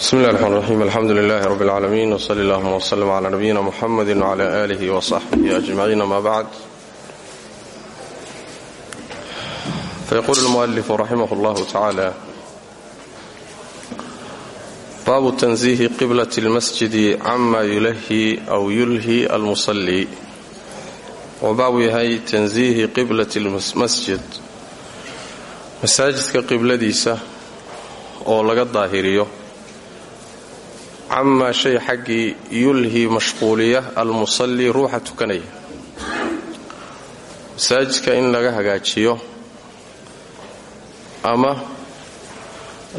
بسم الله الرحمن الرحيم الحمد لله رب العالمين وصلى اللهم وسلم على نبينا محمد وعلى آله وصحبه أجمعين ما بعد فيقول المؤلف رحمه الله تعالى baabu tansiihi qiblat اlmasjidi cama yulahi aw yulhi almusalli wuu baabu yahay tansiihi qiblat اlmasjid masaajidka qibladiisa oo laga daahiriyo camaa shay xaggii yulhi mashquuliya almusalli ruuxa tukanaya masaajidka in laga hagaajiyo ama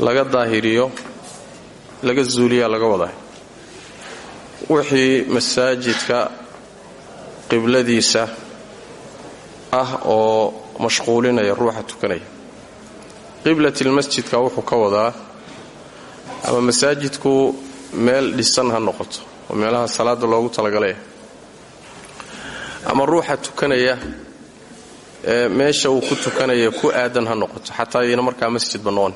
laga daahiriyo laga zuuliyaa laga wadaa wixii masaajidka qibladiisa ah oo mashquulinaya ruuxa tukanaya qiblatilmasjidka wuxuu ka wadaa ama masaajidku meel dhisan ha noqoto oo meelaha salaada loogu talagalay ama ruuxa tukanaya ee meesha uu ku tukanaya ku aadan ha noqoto xataa ayna markaa masjidba noqon.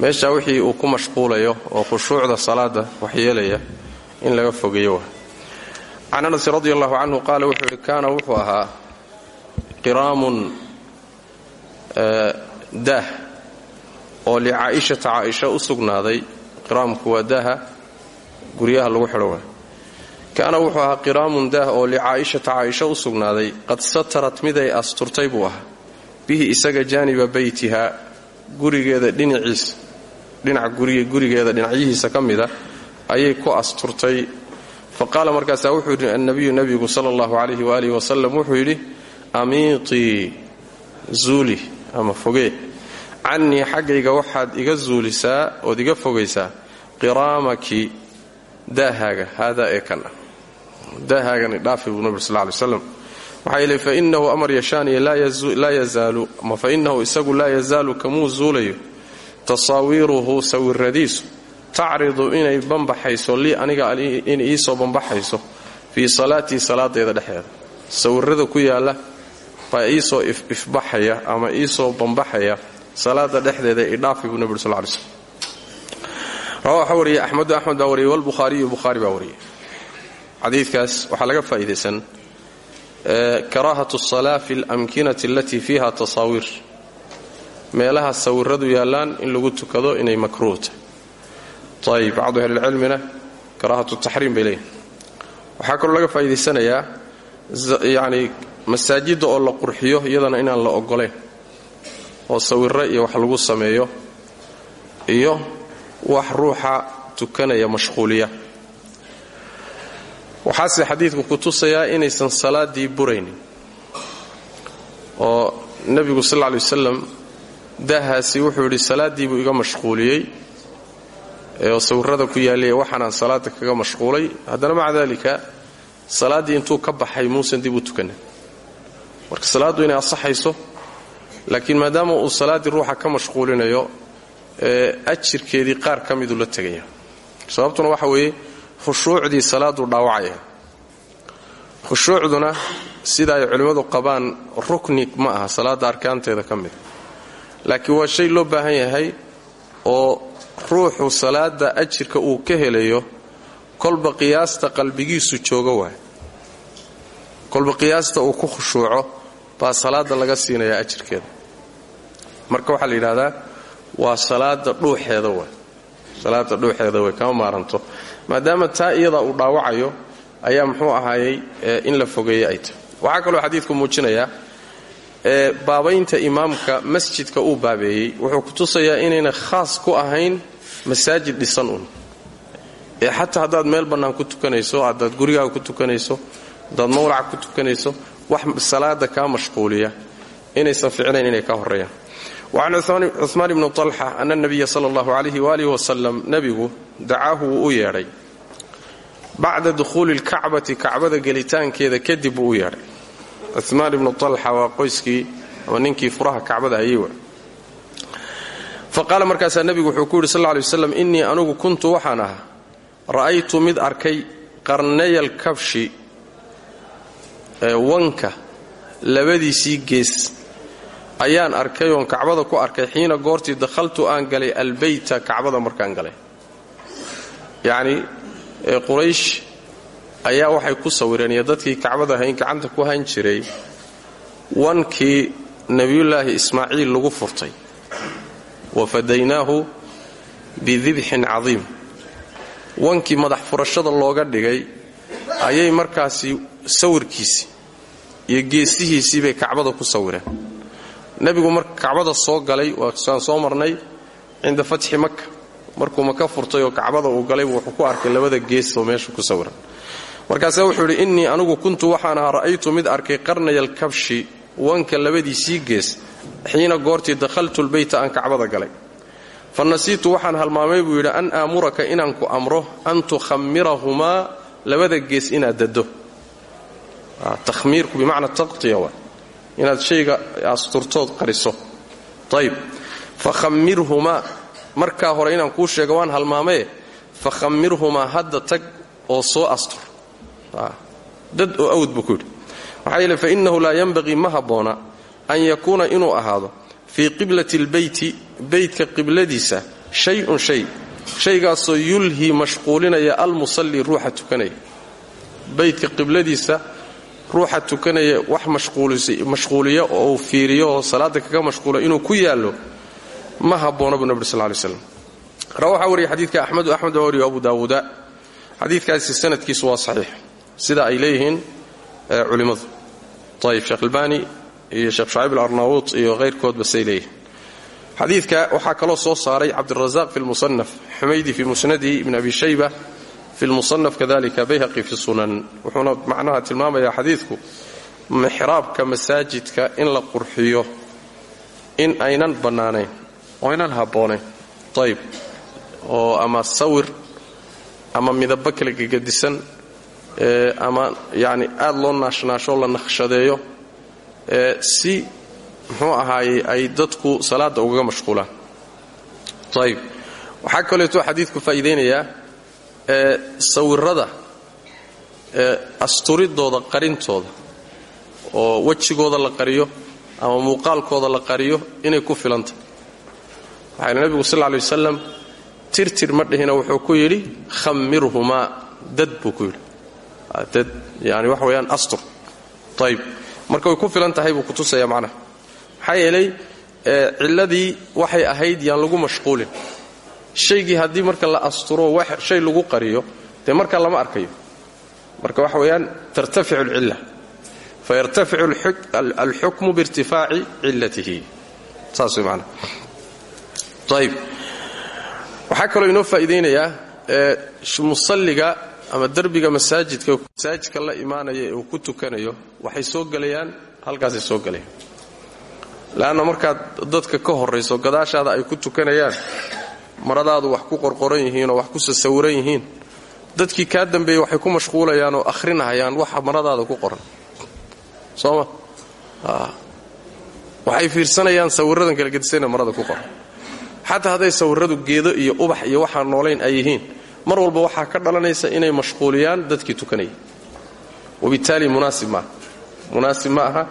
Meesha wixii uu ku mashquulayo oo khushuucda salaada waxyeelaya in laga fogeeyo wa can anas radi allahu canhu qaala wuxuu yidhi kaana wuxuu ahaa qiraamun daah oo licaa'ishata caaisha u sugnaaday qiraamku waa daaha guryaha lagu xidho wa kaana wuxuu ahaa qiraamun daah oo licaa'ishata caaisha u sugnaaday qad satarat miday asturtay buu ahaa. Bihi isaga jaaniba beytiha gurigeeda dhinaciisa dhinaca gurigeeda dhinacyihiisa ka mida ayay ku asturtay. Fa qaala markaasaa wuxuu yidhi annabiyu nebigu sala allahu calayhi waaalih wasalam wuxuu yidhi amiitii zuuli ama fogee cannii xaggayga waxaad iga zuulisaa ood iga fogaysaa qiraamaki daahaaga haadaa ee kan ah. Daahaagani dhaafi buu nabig sal ly slam maxaa yeele fainahu amar yashaaniya laa yazaalu. Ama fainahu isagu laa yazaalu kamuu zuulayo? Tasaawiiruhu sawiradiisu tacridu inay bambaxayso lii aniga in iisoo bambaxayso fii salaatii salaadeeda dhexeeda. Sawirada ku yaalla baa iisoo ifbaxaya ama iisoo bambaxaya salaada dhexdeeda idhaafi buu nabig sal lay slm rawa waxaa wariyey axmedu axmed baa wariyey walbukhaariyu bukhaari baa wariyey xadiidkaas laga faa'iidaysan karaahatu asalaa fi alamkinati alatii fiiha tasaawiir meelaha sawiradu yaallaan in lagu tukado inay makruuhta ayib bacdu ahlilcilmina karaahatu taxriim bay leeyihiin waxaa laga faa'iidaysanayaa yacni masaajidda oo la qurxiyo iyadana inaan la oggolayn oo sawiro iyo wax lagu sameeyo iyo wax ruuxa tukanaya mashquuliya. Waxaase xadiidku ku tusayaa inaysan salaaddii buraynin oo nebigu sal lla lay wasalam daahaasi wuxuu yidhi salaaddii buu iga mashquuliyey oo sawirada ku yaallay waxaanaan salaada kaga mashquulay. Haddana maca daalika salaaddii intuu ka baxay muusan dib u tukanin. Marka salaaddu inay asaxayso laakiin maadaama uu salaaddii ruuxa ka mashquulinayo ajirkeedii qaar ka miduu la tegaya sababtuna waxa weeye khushuucdii salaaduu dhaawacaya. Khushuucduna sida ay culimmadu qabaan rukni ma aha salaadda arkaanteeda ka mid. Laakiin waa shay loo baahan yahay oo ruuxu salaada ajirka uu ka helayo kolba qiyaasta qalbigiisu jooga waay. Kolba qiyaasta uu ku khushuuco baa salaada laga siinayaa ajirkeeda marka waxaa la yidhahdaa waa salaada dhuuxeeda waay salaada dhuuxeeda way kama maaranto. Maadaama taa iyadaa uu dhaawacayo ayaa muxuu ahaayey in la fogeeyey ay tahay. Waxaa kaloo xadiidku muujinayaa baabaynta imaamka masjidka uu baabeeyey wuxuu ku tusayaa inayna khaas ku ahayn masaajid dhisan un ee xataa haddaad meel bannaan ku tukanayso haddaad gurigaaga ku tukanayso haddaad mawlaca ku tukanayso wax salaada kaa mashquuliya inaysan ficnayn inay ka horeeyaan wacan cumaan ibni talxa ana nabiya sala allahu calayhi waalihi wasalam nebigu dacaahu wuu u yeedhay bacda dukhuuli lkacbati kacbada gelitaankeeda kadib buu u yeedhay cumaan ibnu talxa waa qoyskii ama ninkii furaha kacbada hayay fa qaala markaasaa nebigu wuxuu ku yidhi sal lay waslam innii anugu kuntu waxaan ahaa ra'aytu mid arkay qarnayal kabshi wanka labadiisii gees ayaan arkay oon kacbada ku arkay xiina goortii dakhaltu aan galay albeyta kacbada markaan galay. Yacnii quraysh ayaa waxay ku sawireen iyo dadkii kacbada hayn gacanta ku hayn jiray wankii nebiyullaahi ismaaciil lagu furtay. Wa fadaynaahu bidibxin cadiim. Wankii madax furashada looga dhigay ayay markaasi sawirkiisii iyo geesihiisii bay kacbada ku sawireen nebigu marka kacbada soo galay waan soo marnay cinda fatxi maka markuu maka furtay oo kacbada uu galaybu wuxuu ku arkay labada gees oo meesha ku sawiran markaasaa wuxuu yidhi innii anugu kuntu waxaan ahaa ra'aytu mid arkay qarnayal kabshi wanka labadiisii gees xiina goortii dakhaltu lbeyta aan kacbada galay. Fa nasiitu waxaan halmaamay buu yidhi an aamuraka inaan ku amro an tukhamirahumaa labada gees inaad dado tahmiirku bimacna taqtiya inaad shayga asturtood qariso. Ayb fa khammirhumaa markaa hore inaan kuu sheego waan halmaamaye fa khammirhumaa hadda tag oo soo astur. Dad oo awd buu ku yidhi. Maxaa yeele fa innahu laa yanbaqii ma habboona an yakuuna inuu ahaado fii qiblati lbeyti beytka qibladiisa shay-un shay. Shaygaasoo yulhii mashquulinaya almusalli ruuxa tukanaya beytka ruuxa tukanaya wax mashquuliya oo fiiriyo oo salaada kaga mashquula inuu ku yaallo ma habboona buu nabir sal lay slam waxaa wariya xadiidka axmedu axmed abu daawuuda xadiidkaasi sanadkiisu waa saxiix. Sida ay leeyihiin culimmadu ayib sheekh albani iyo sheekh shucayb alarnaawuut iyo hayrkoodba say leeyihiin. Xadiidka waxaa kaloo soo saaray cabdirazaq fi lmusanaf xumaydi fi musnadihi ibn abi shayba fi lmusanaf kadalika bayhaqi fi sunan wuxuuna macnaha tilmaamayaa xadiidku mixraabka masaajidka in la qurxiyo in aynan bannaanayn oo aynan habboonayn ayb oo ama sawir ama midabo kala gegadisan ama yani aad loo naashnaashoo la naqshadeeyo si muxuu ahaayey ay dadku salaada ugaga mashquulaan ayb waxaa sawirada asturidooda qarintooda oo wejigooda la qariyo ama muuqaalkooda la qariyo inay ku filantah waxayna nebigu sal lay wasalam tirtir ma dhihina wuxuu ku yidhi khammirhumaa. Dad buu ku yidhi. Dad yani wax weeyaan astur. Ayb marka way ku filan tahay buu kutusaya macnaha. Maxaa yeelay cilladii waxay ahayd yaan lagu mashquulin shaygii haddii marka la asturo shay lagu qariyo dee marka lama arkayo. Marka waxa weeyaan tartaficu alcilla. Fayartaficu alxukmu biirtifaaci cillatihi. Saas way macnaha ayb waxaa kaloo inoo faa'iidaynayaa musalliga ama derbiga masaajidka masaajidka la imaanaya ee uu ku tukanayo waxay soo gelayaan halkaasay soo gelayaan le'anna markaad dadka ka horrayso gadaashaada ay ku tukanayaan maradaadu wax ku qorqoran yihiin oo wax ku sasawiran yihiin dadkii kaa dambeeyey waxay ku mashquulayaan oo akhrinahayaan waxa maradaada ku qoran. Sooma? Waxay fiirsanayaan sawiradan kala gedisana marada ku qoran. Xataa hadday sawiradu geedo iyo ubax iyo waxaan noolayn ay yihiin mar walba waxaa ka dhalanaysa inay mashquuliyaan dadkii tukanaya wabittaali munaasib maaha munaasib ma aha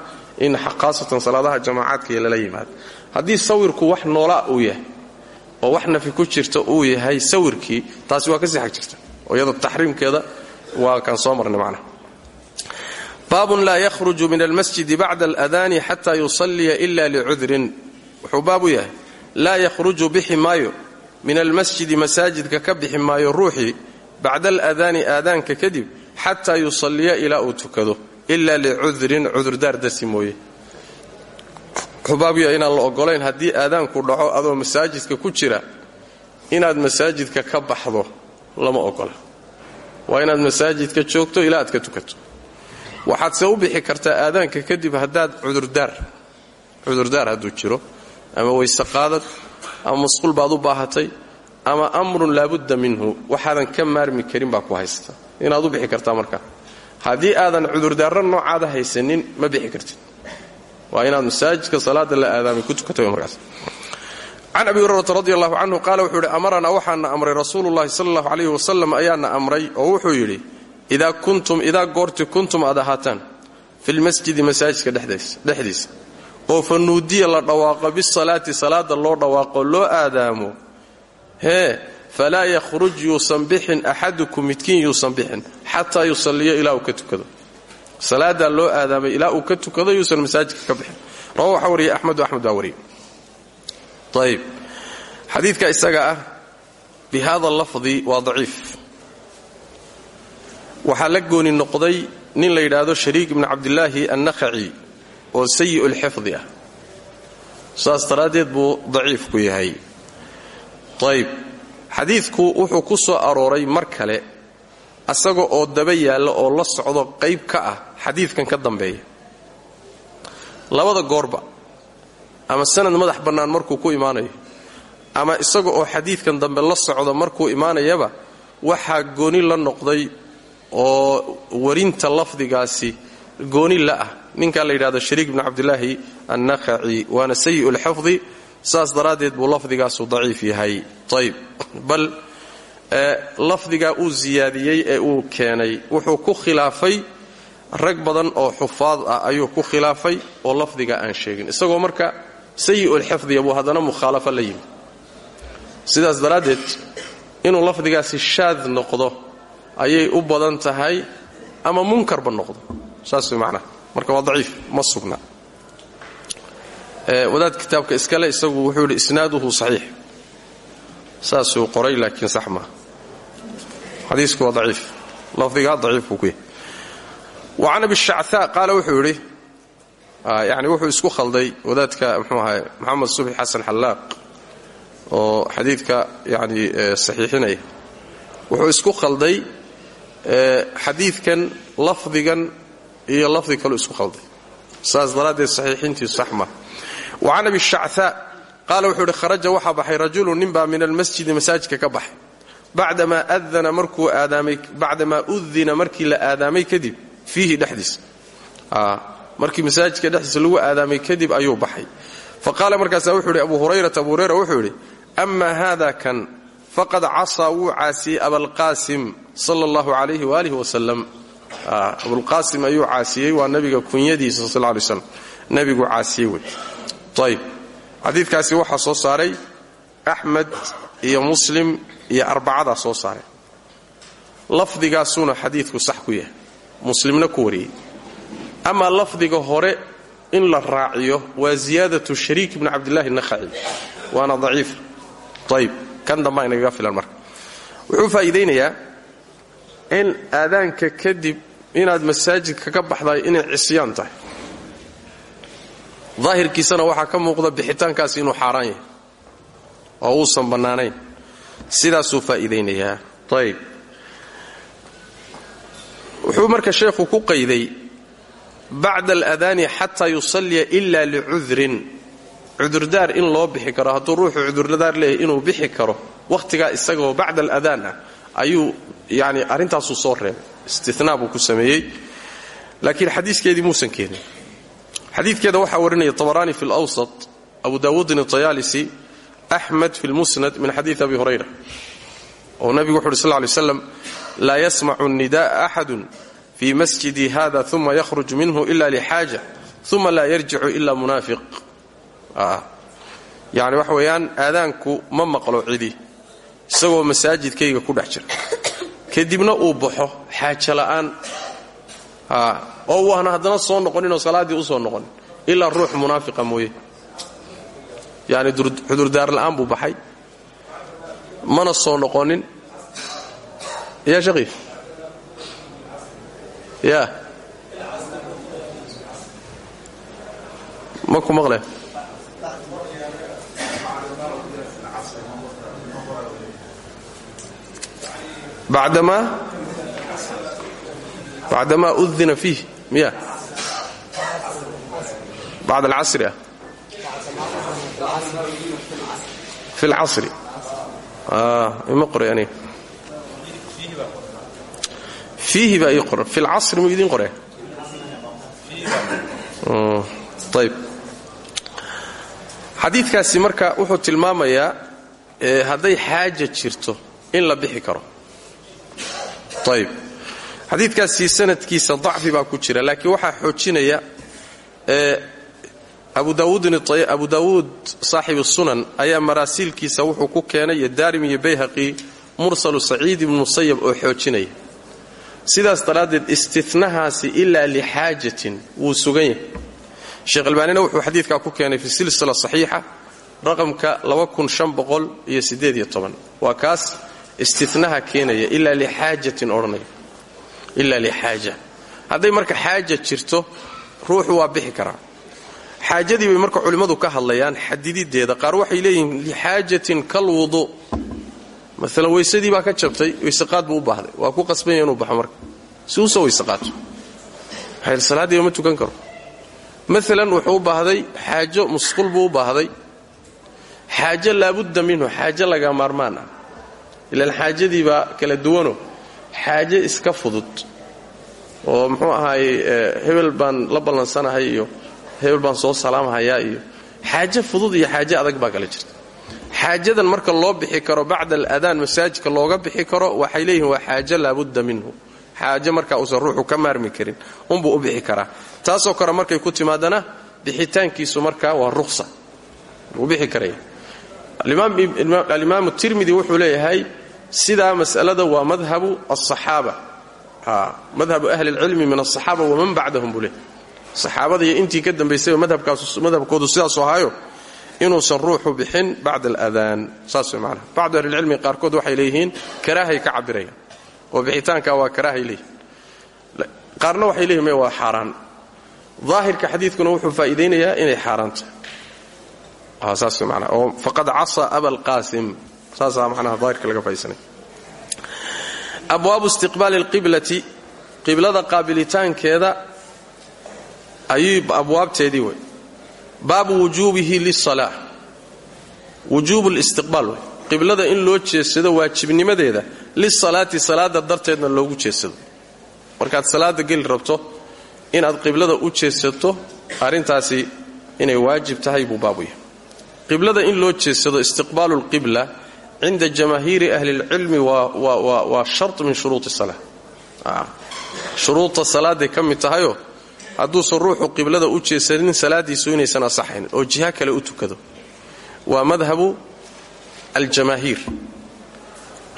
in khaasatan salaadaha jamaacaadkaiyo lala yimaado. Haddii sawirku wax noolaa oo wax nafi ku jirta uu yahay sawirkii taasi waa ka sii xag jirta oo iyada taxriimkeeda waa kaan soo marnay macnaha. Baabun laa yakhruju min almasjidi bacda aladaani xata yusalliya ila licudrin wuxuu baab u yahay laa yakhruju bixi maayo min almasjidi masaajidka ka bixi maayo ruuxii bacda aladaani aadaanka kadib xataa yusalliya ilaa uu tukado ila licudrin cudurdaar darsi mooye wuxuu baab u yahay inaan la ogolayn haddii aadaanku dhaco adoo masaajidka ku jira inaad masaajidka ka baxdo lama ogola waa inaad masaajidka joogto ilaa aad ka tukato. Waxaadse u bixi kartaa aadaanka kadib haddaad cudurdaar hadduu jiro ama weyse qaadad ama masquul baad u baahatay ama amrun laabudda minhu waxaadan ka maarmi karin baa ku haysta. Inaad u bixi kartaa markaa. Haddii aadan cudurdaarra noocaada haysanin ma bixi kartid waa inaad masaajidka salaada la aadaamay ku tukatay markaas. Can abi hurayrata radi allahu canhu wuxuu yidhi amaranaa waxaana amray rasuulullahi sala allahu calayhi wasalam ayaana amray oo wuxuu yidhi idaa kuntum idaa goorti kuntum aad ahaataan filmasjidi masaajidka dhexdiisa oo fa la dhawaaqo bisalaati salaada loo dhawaaqo loo aadaamo hee falaa yakhruj yuusan bixin axadukum midkiin yuusan bixin xataa yusalliya ilaa uu ka tukado salaadaa loo aadaamay ilaa uu ka tukado yuusan masaajidka ka bixin. Rawa waxaa wariyay axmedu axmed baa wariyay. Ayb xadiidka isaga ah bi hada lafdi waa daciif. Waxaa la gooni noqday nin la yidhaahdo shariik ibni cabdilaahi annakhaci oo sayi'u lxifdi ah. Saas daraaddeed buu daciif ku yahay. Ayb xadiidku wuxuu ku soo arooray mar kale asaga oo daba yaalla oo la socdo qayb ka ah xadiidkan ka dambeeya. Labada goorba ama sanad madax bannaan markuu ku imaanayo ama isaga oo xadiidkan dambe la socdo markuu imaanayaba waxaa gooni la noqday oo warinta lafdigaasi gooni la ah. Ninkaa la yidhahdo shariik bni cabdilaahi annakhaci waana sayi'u lxifdi saas daraaddeed buu lafdigaasu daciif yahay. Ayb bal lafdigaa uu siyaadiyey ee uu keenay wuxuu ku khilaafay rag badan oo xufaad ah ayuu ku khilaafay oo lafdigaa aan sheegin. Isagoo marka sayi'ulxifdiya buu haddana mukhaalafo la yimi sidaas daraaddeed inuu lafdigaasi shaad noqdo ayay u badan tahay ama munkarba noqdo. Saas way marka waa daciif ma sugna. Wadaad kitaabka iskale isagu wuxuu isnaaduhu saxiix. Saasuu qoray laakiin sax xadiisku waa daciif. Lafdigaa daciif buu ku yahay. Wa can abi shactaa qaala wuxuu yidhi yani wuxuu isku khalday wadaadka mxuu ahay maxamed subxi xasan xallaaq oo xadiidka yani saxiixinaya. Wuxuu isku khalday xadiidkan lafdigan iyo lafdi kaleu isku khalday. Saas daraaddeed saxiixintiisu sax maaha wa can abi shactaa qaala wuxuu yidhi kharaja waxaa baxay rajulu ninbaa min almasjidi masaajidka ka baxay bacdamaa udina markii la aadaamay kadib fiihi dhexdiisa markii masaajidka dhexdiisa lagu aadaamay kadib ayuu baxay. Fa qaala markaasaa wuxuu yidhi abu hurayrata abu hurayra wuxuu yidhi ama haada kan faqad casaa wuu caasiyey abalqaasim sala allahu calayhi waaalih wasalam abulqaasim ayuu caasiyey waa nabiga kunyadiisa sal lay slam nebigu caasiyey wey. Ayb xadiidkaasi waxaa soo saaray axmed iyo muslim iyo arbacadaa soo saaray. Lafdigaasuuna xadiidku sax ku yahay. Muslimna ku wariyey. Amaa lafdiga hore in la raaciyo waa ziyaadatu shariik ibni cabdillahi nakhaci waana daciif. Ayb kan dambaa inagaga filan marka. Wuxuu faa'iidaynayaa in aadaanka kadib inaad masaajidka ka baxday inay cisyaan tahay. Daahirkiisana waxaa ka muuqda bixitaankaasi inuu xaaraan yahay. Oo uusan bannaanayn sidaasuu faa'iidaynayaa. Ayb wuxuu marka sheekhu ku qayday bacda aladaani xataa yusalliya ila licudrin cudurdaar in loo bixi karo hadduu ruuxu cudurdaar leeyahay inuu bixi karo wakhtigaa isagoo bacda aladaan ah ayuu yani arrintaasuu soo reebay. Istinaa ku sameeyey. Laakiin xadiiskeedii muusan keenin. Xadiidkeeda waxaa warinaya tabaraani fi lwsat abu daawuudin atayaalisi axmed fi lmusnad min xadiid abi hurayra oo nabigu wuxu uhi sl ly slam laa yasmacu nida'a axadun fii masjidi hada uma yakhruj minhu ila lixaaja uma laa yarjicu ila munaafiq yani waxa weeyaan aadaanku ma maqlo cidi. Isagoo masaajidkayga ku dhex jira. Kadibna uu baxo xaajo la'aan. Oo uu ahna haddana soo noqoninoo salaaddii u soo noqonin ilaa ruux munaafiqa mooye yani cudurdaar la'aan buu baxay. Mana soo noqonin. Ya shaqiif ya ma ku maqle bacdamaa? Udina fiih miya bacd alcasri ah fi lcasri ima qoray aniga fiihi baa ii qoran fi lcasri muu idiin qoreen ayb xadiidkaasi marka wuxuu tilmaamayaa hadday xaaja jirto in la bixi karo ayb xadiidkaasi sanadkiisa dacfi baa ku jira laakiin waxaa xoojinaya abu daawuud saaxibu sunan ayaa maraasiilkiisa wuxuu ku keenay iyo iyo bayhaqi mursalu saciid ibnu musayab oo xoojinaya. Sidaas daraaddeed istinahaasi ilaa lixaajatin wuu sugan yahay. Sheekh albaanina wuxuu xadiidkaa ku keenay fi silsila saxiixa raqamka waa kaas istinaha keenaya ilaa lixaajatin odhanaya. Ilaa lixaaja hadday marka xaaja jirto ruuxu waa bixi karaa xaajadii bay marka culimmadu ka hadlayaan xadidideeda qaar waxay leeyihiin lixaajatin kalwudu maalan weysadii baa ka jabtay weyseqaad buu u baahday. Waa ku qasbanya inuu baxo marka. Si u soo weyseqaato salaaddii ma tukan karo. Maalan wuxuu baahday xaajo musqul buu u baahday. Xaajo laabudda minhu xaajo laga maarmaan ah ilaan xaajadii baa kala duwano xaaje iska fudud. Oo muxuu ahaayey hebel baan la ballansanahay iyo hebel baan soo salaamhayaa iyo xaaje fudud iyo xaaje adag baa kala jirta. Xaajadan marka loo bixi karo bacda aladaan masaajidka looga bixi karo waxay leeyihiin waa xaajo laabudda minhu. Xaaje marka uusan ruuxu ka maarmi karin unbuu u bixi karaa. Taasoo kale markay ku timaadana bixitaankiisu marka waa ruqsa. Wuu bixi karaya. Alimaamu tirmidi wuxuu leeyahay sidaa mas'alada waa madhabu asaxaaba madhabu ahli lcilmi min asaxaaba waman bacdahum buu leeyahay saxaabada iyo intii ka dambaysayba madhabkoodu sidaasu ahaayo inuusan ruuxu bixin bacda aladaan. Saas way macnaha. Bacdu ahlilcilmi qaarkood waxay leeyihiin karaahay ka cabirayaan oo bixitaanka waa karaahay leeyihiin qaarna waxay leeyihiin waa xaaraan. Daahirka xadiidkuna wuxuu faa'iidaynayaa inay xaaraan tahay. Saas way macnaha. Oo faqad casa abalqaasim saasaa macnaha daahirka laga faa'iidsanaya abwaabu istiqbaali alqiblati. Qiblada qaabilitaankeeda ayuu abwaabteedii wey baabu wujuubihi lisalaa wujuubu listiqbaal wey qiblada in loo jeedsado waajibnimadeeda lisalaati salaada darteedna loogu jeedsado. Markaad salaada geli rabto inaad qiblada u jeedsato arrintaasi inay waajib tahay buu baabu qiblada in loo jeedsado istiqbaalu lqibla cinda jamaahiiri ahli lcilmi waa shart min shuruudi salaa shuruudta salaaday ka mid tahayoo hadduusan ruuxu qiblada u jeesanin salaadiisu inaysan asaxaynin oo jiha kale u tukado. Waa madhabu aljamaahiir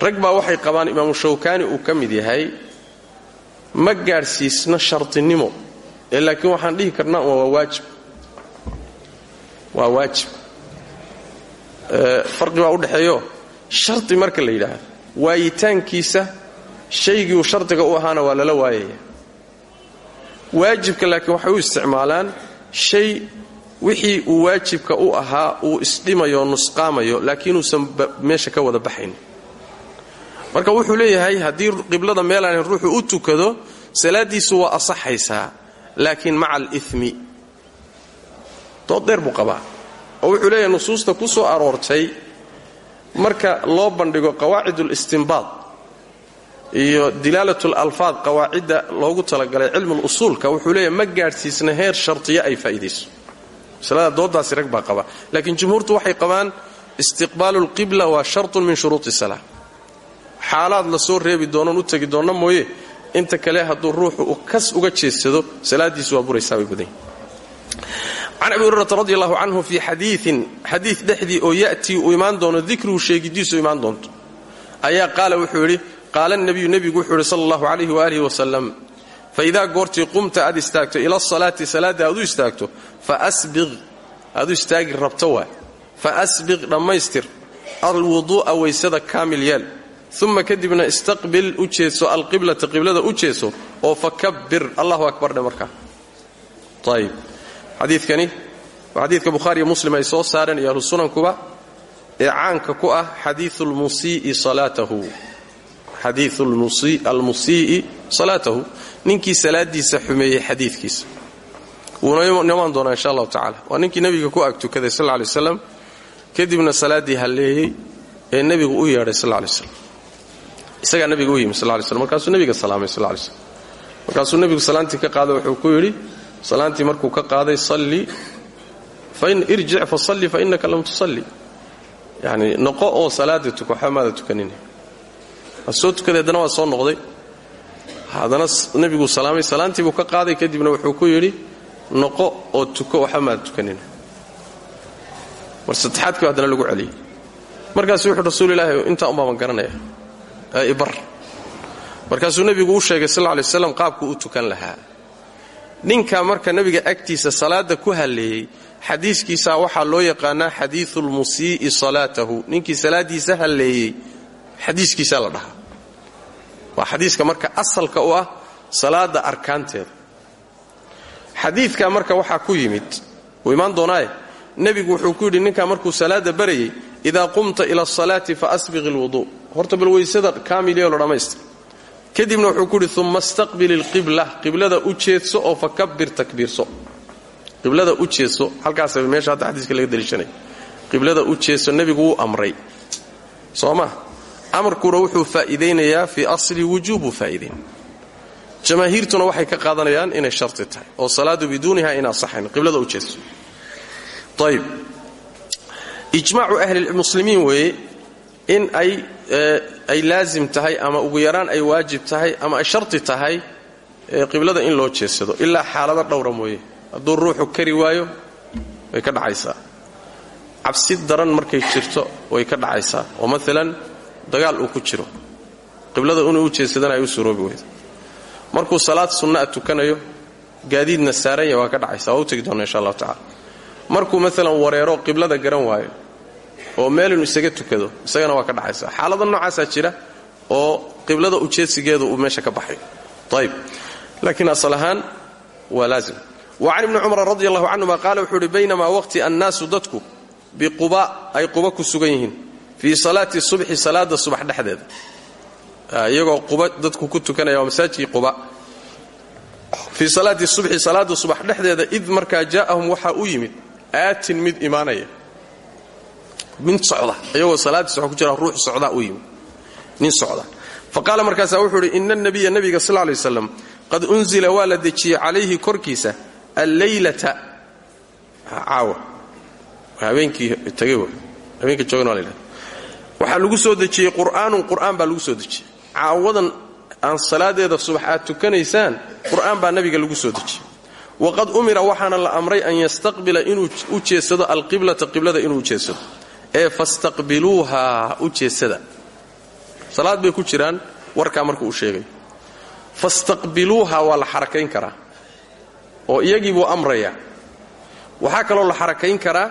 rag baa waxay qabaan imaamu shawkaani uu ka mid yahay ma gaadhsiisna shartinimo. Ee laakiin waxaan dhihi karnaa waa waajib. Waa waajib. Farqi baa udhexeeyo shardi marka la yidhaahdo waayitaankiisa shaygiiuu shardiga u ahaana waa lala waayaya waajibka laakiin waxay u isticmaalaan shay wixii uu waajibka u ahaa uu isdhimayo nusqaamayo laakiinuusan meesha ka wada baxayn. Marka wuxuu leeyahay haddii qiblada meelaan ruuxu u tukado salaadiisu waa asaxaysaa laakiin maca alimi dood dheer buu qabaa. Oo wuxuu leeyahay nusuusta ku soo aroortay marka loo bandhigo qawaacid ulistinbaad iyo dilaalat lalfaad qawaacidda loogu talagalay cilmul usuulka wuxuu leeyahay ma gaadhsiisna heer shartiyo ay faa'iidayso. Masalada doodaasi rag baa qaba. Laakiin jumhuurtu waxay qabaan istiqbaalu lqibla waa shartun min shuruuti salaa xaalaad la soo reebi doonoon u tegi doonna mooye inta kale hadduu ruuxu u kas uga jeedsado salaadiisu waa buraysaa way gudan can abi hurayrata radi allahu canhu fii xadiiin xadii dhexdii oo ya'tii uu imaan doono dikruhu sheegidiisu imaan doonto. Ayaa qaala wuxuu yidhi qaala nabiyu nebigu wuxuu yidhi sala allahu calayhi waaalih wasalam faidaa goortii qumta aad istaagto ila asalaati salaadda aad istaagto faasbiq aad u istaagi rabto waay. Faasbiq dhammaystir. Alwuduu'a waysada kaamil yeel. Uma kadibna istaqbil u jeedso alqiblata qiblada u jeedso oo fakabbir allahu akbar dhe markaa ayib xadiidkani waa xadiidka bukhaariiyo muslim ay soo saareen iyo ahlu sunankuba ee caanka ku ah xadiiu lmusii'i salaatahu xadiiu almusii'i salaatahu. Ninkii salaadiisa xumeeyey xadiidkiisa. Wuuna imaan doonaa insha allahu tacala waa ninkii nebiga ku ag tukaday sal lay waslam kadibna salaaddii halleeyey ee nebigu u yeedhay sal lay slam isagaa nabiga u yimi sal lay slm markaasuu nabiga salaamay sal lay slm markaasuu nebigu salaantii ka qaaday wuxuu ku yidhi salaantii markuu ka qaaday salli irjic fasalli fainaka lam tusalli. Yani noqo oo salaada tuko waa soo tukaday haddana waa soo noqday. Haddana nebiguu salaamay salaantiibuu ka qaaday kadibna wuxuu ku yidhi noqo oo tuko oo xamaada tukanina mar saddexaadkii haddana lagu celiyey. Markaasu wuxuu rasuul ilaahi intaa unbaaban garanaya ee ibar markaasuu nebigu u sheegay sal lay waslam qaabkuu u tukan lahaa. Ninka marka nebiga agtiisa salaada ku halleeyey xadiiskiisaa waxaa loo yaqaanaa xadiiu lmusii'i salaatahu. Ninkii salaadiisa halleeyey xadiiskiisaa la dhahaa. Waa xadiiska marka asalka u ah salaada arkaanteeda. Xadiidka marka waxaa ku yimid wuu imaan doonaaye nebigu wuxuu ku yidhi ninkaa markuu salaada barayay idaa qumta ila asalaati faasbiq ilwuduu horta bal weysada kaamiliyoo la dhammaystir kadibna wuxuu ku yidhi uma staqbil ilqibla qiblada u jeedso oo fakabir takbiirso. Qiblada u jeedso halkaasa meesha hadda laga daliishanay. Qiblada u jeedso nebigu amray. Soo amarkuna wuxuu faa'iidaynayaa fii asli wujuubuu faa'iidayn. Jamaahiirtuna waxay ka qaadanayaan inay sharti tahay oo salaadu biduuniha in asaxayn qiblada u jeedso ayb ijmaacu ahlilmuslimiin weeye in ay ay laazim tahay ama ugu yaraan ay waajib tahay ama ay sharti tahay qiblada in loo jeedsado ilaa xaalado dhowra mooye. Hadduu ruuxu kari waayo way ka dhacaysaa. Cabsi daran markay jirto way ka dhacaysaa. Oo maalan dagaal uu ku jiro. Qiblada inuu u jeedsadana ay u suroobi weydo markuu salaad sunna a tukanayo gaadiidna saaran waa ka dhacaysa waa u tegi doonna insha allahu tacala markuu maalan wareero qiblada garan waayo oo meelinu isaga tukado isagana waa ka dhacaysa. Xaalada noocaasaa jira oo qiblada ujeedsigeedu uu meesha ka baxay. Ayb laakiin asal ahaan waa laazim. Wa can ibni cumar radi allahu canhuma qaala wuxuu uhi baynamaa waqti annaasu dadku biquba ay quba ku sugan yihiin fii salaati subxi salaada subax dhexdeeda. Iyagoo quba dadku ku tukanaya waa quba. Fii salaati subxi salaada subax dhexdeeda id markaa jaa'ahum waxaa u yimid aatin mid imaanaya. Mid socda iyagoo salaadiis wa ku jira ruux socdaa u yimid. Nin socda. Fa qaala wuxuu idhi ina nabiya nabiga sal lay waslam qad unzila waa la dejiyey calayhi korkiisa alleylata caawa. Tagay w habeenkii joogan waa waxaa lagu soo dejiyey qur'aanun qur'aan baa lagu soo dejiyey. Caawadan aan salaadeeda subax aad tukanaysaan qur'aan baa nabiga lagu soo dejiyey. Waqad umira waxaana la amray an yastaqbila inuu u jeedsado alqiblata qiblada inuu u jeedsado ee fastaqbiluuha u jeedsada salaad bay ku jiraan warkaa markuu u sheegay. Fastaqbiluuha waa la xarakayn karaa oo iyagii buu amrayaa. Waxaa kaloo la xarakayn karaa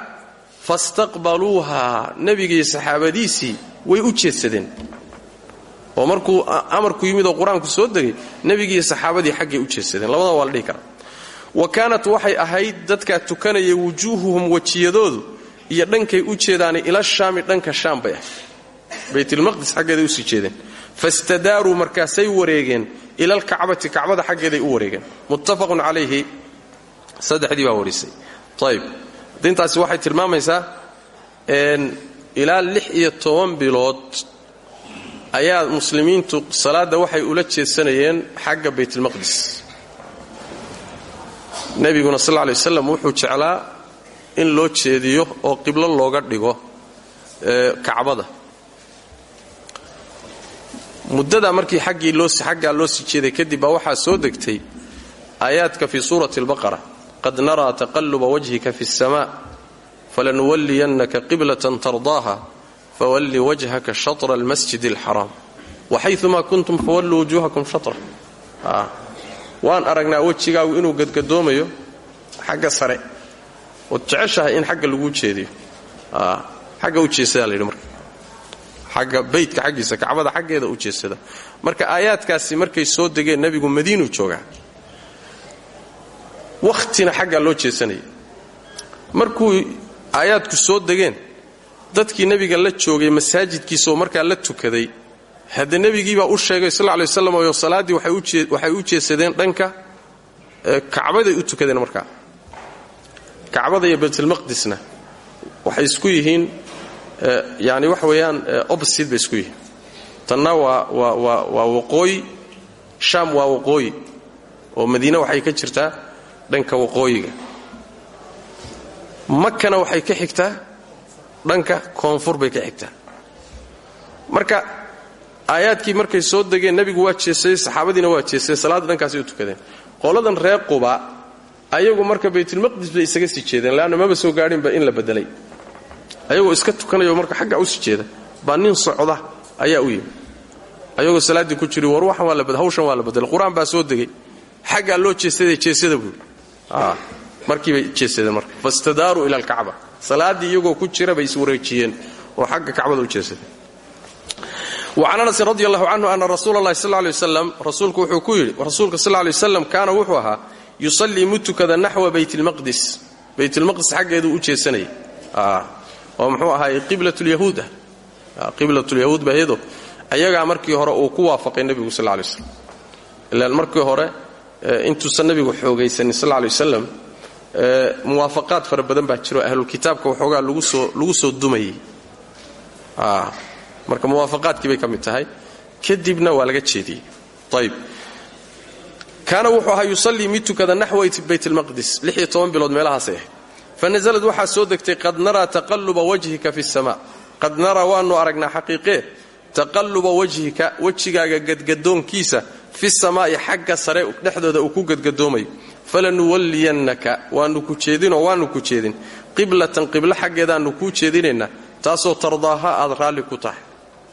fastaqbaluuha nebigii saxaabadiisii way u jeedsadeen oo markuu amarku yimid oo qur'aanku soo degay nebigiiyo saxaabadii xaggay u jeedsadeen labada waa la dhihi wa kaanat waxay ahayd dadkaa tukanaya wujuuhuhum wejiyadoodu iyo dhankay u jeedaanay ila shaami dhanka shaam bay ahayd. Baytlmaqdis xaggeeday u sii jeedeen. Fastadaaruu markaasay wareegeen ila alkacbati kacbada xaggeeday u wareegeen. Muttafaqun calayhi saddexdii baa warisay. Ayb dintaasi waxay tilmaamaysaa ilaa lix iyo toban bilood ayaa muslimiintu salaadda waxay ula jeedsanayeen xagga baytlmaqdis nebiguna sal lay waslam wuxuu jeclaa in loo jeediyo oo qiblo looga dhigo kacbada. Muddadaa markii xaggaa loo sii jeeday kadib baa waxaa soo degtay aayaadka fii suurati albaqara qad naraa taqaluba wajhika fi اsama falanuwalliyannaka qiblatan tardaaha fawalli wajhaka shatra almasjid alxaraam waxayumaa kuntum fawalluu wujuuhakum shatra waan aragnaa wejigaagu inuu gadgadoomayo xagga sare ood jeceshahay in xagga laguu jeediyo xagga u jeesadaa marka xagga baydka xaggiisa kacbada xaggeeda u jeesada marka aayaadkaasi markay soo degeen nebigu madiinuu joogaa wakhtina xaggaa loo jeesanaya markuu aayaadku soo degeen dadkii nebiga la joogay masaajidkiisaoo markaa la tukaday hadda nebigiibaa u sheegay sal lay waslam oo salaaddii waxay u jeesadeen dhanka kacbaday u tukadeen markaa. Kacbada iyo baytlmaqdisna waxay isku yihiin yani waxa weeyaan opposite bay isku yihiin. Tanna waa waa waa waqooyi shaam waa waqooyi oo madiine waxay ka jirtaa dhanka waqooyiga. Makana waxay ka xigtaa dhanka koonfur bay ka xigtaa marka aayaadkii markay soo degeen nebigu waa jeesaday saxaabadiina waa jeesaday salaadda dhankaasay u tukadeen. Qoladan reer quba ayagu marka baytulmaqdis bay isaga sii jeedeen leanna maba soo gaadhinba in la bedelay. Ayagoo iska tukanayo marka xagga u sii jeeda baa socda ayaa u yimi ayagoo salaaddii ku jiri war waxan waa la hawshan waa la bedelay qur'aan soo degay. Xaggaa loo jeesaday jeesada buuri markiibay jeesadeen marka. Fastadaaruu ila alkacba. Salaaddii iyagoo ku jira bay oo xagga kacbada u jeesadeen wacan anasin radi allahu canhu ana rasuula allahi sal rasuulku wuxuu ku yidhi rasuulka sal lay waslam kaana wuxuu ahaa yusallii mid tukada naxwa baytilmaqdis baytulmaqdis xaggeeduu u jeesanayay. Oo muxuu ahaay qiblatulyahuud ah qiblatulyahuud baa iyado ayagaa markii hore uu ku waafaqay nebigu sal lay waslam ilaan markii hore intuusan nebigu xoogaysanin sal lay wasalam muwaafaqaad fara badan baa jiro. Ahlulkitaabka waxoogaa lagu soo dumayay marka muwaafaqaadkii bay ka tahay. Kadibna waa laga jeediyey. Ayb kaana wuxuu ahaa yusallii mid tukada naxwa baytlmaqdis bilood meelahaasay ahayd fanazlad waxaa soo degtay qad naraa taqaluba wajhika fi sama qad naraa waanu aragnaa xaqiiqee taqaluba wajhika wejigaaga gadgadoonkiisa fi samaa'i xagga sare dhexdooda uu ku gadgadoomayo. Falanuwalliyannaka waanu ku jeedinoo waanu ku jeedin. Qiblatan qiblo xaggeedaannu kuu jeedinaynaa taasoo tardaaha aad raalli ku tahay.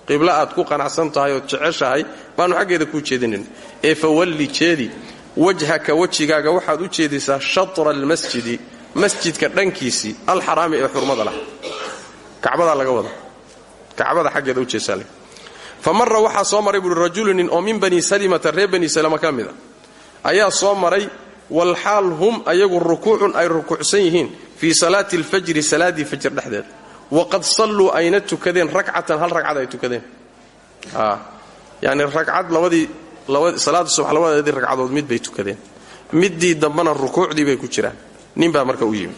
Qiblo aad ku qanacsan tahay ood jeceshahay baannu xaggeeda kuu jeedinaynaa ee fawalli jeedi wajhaka wejigaaga waxaad u jeedisaa shatra almasjidi masjidka dhankiisii alxaraami ee xurmada lah kacbadaa laga wada kacbada xaggeeda u jeesaale fa marra waxaa soo maray buuhi rajulunin oo min bani salimata reer bani salama ka mid a. Ayaa soo maray walxaal hum ayagu rukuucun ay rukuucsan yihiin fii salaati alfajri salaaddii fajr dhexdeeda waqad salluu ayna tukadeen rakcatan hal ragcad ay tukadeen. Yani ragcad labadii salaada subax labadeedii ragcadood mid bay tukadeen. Middii dambana rukuucdii bay ku jiraan. Nin baa marka u yimi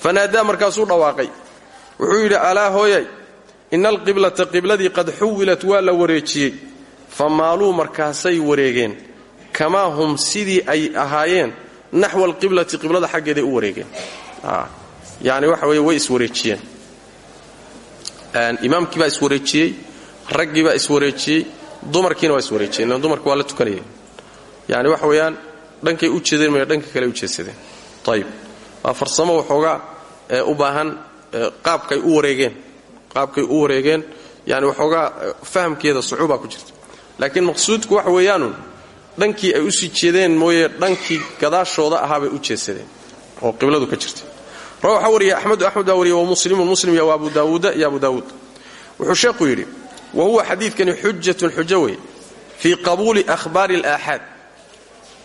fanaadaa markaasuu dhawaaqay. Wuxuu yidhi alaa hooyay ina alqiblata qibladii qad xuwilat waa la wareejiyey famaaluu markaasay wareegeen kamaa hum sidii ay ahaayeen naxwa alqiblati qiblada xaggeeday u wareegeen yani waxa weye way iswareejiyeen imaamkii baa iswareejiyey raggii baa iswareejiyey dumarkiina waa iswareejiyeen dumarki waa la tukanayeen yani waxa weeyaan dhankay u jeedeen maya dhanka kale u jeedsadeen ayib waa farsamo waxoogaa u baahan qaabkay u wareegeen qaabkay u wareegeen yani waxoogaa fahamkeeda sucuubaa ku jirta. Laakiin maqsuudku waxa weeyaanun dhankii ay u sii jeedeen mooye dhankii gadaashooda ahaabay u jeedsadeen oo qibladu ka jirtay. Waxaa wariya axmedu axmed baa wariya wamuslimun muslim iyo abu daawuuda iyo abu daawuud wuxuu sheekhu yidhi wa huwa xadiidkani xujatun xujo wey fii qabuuli ahbaari alaaxaad.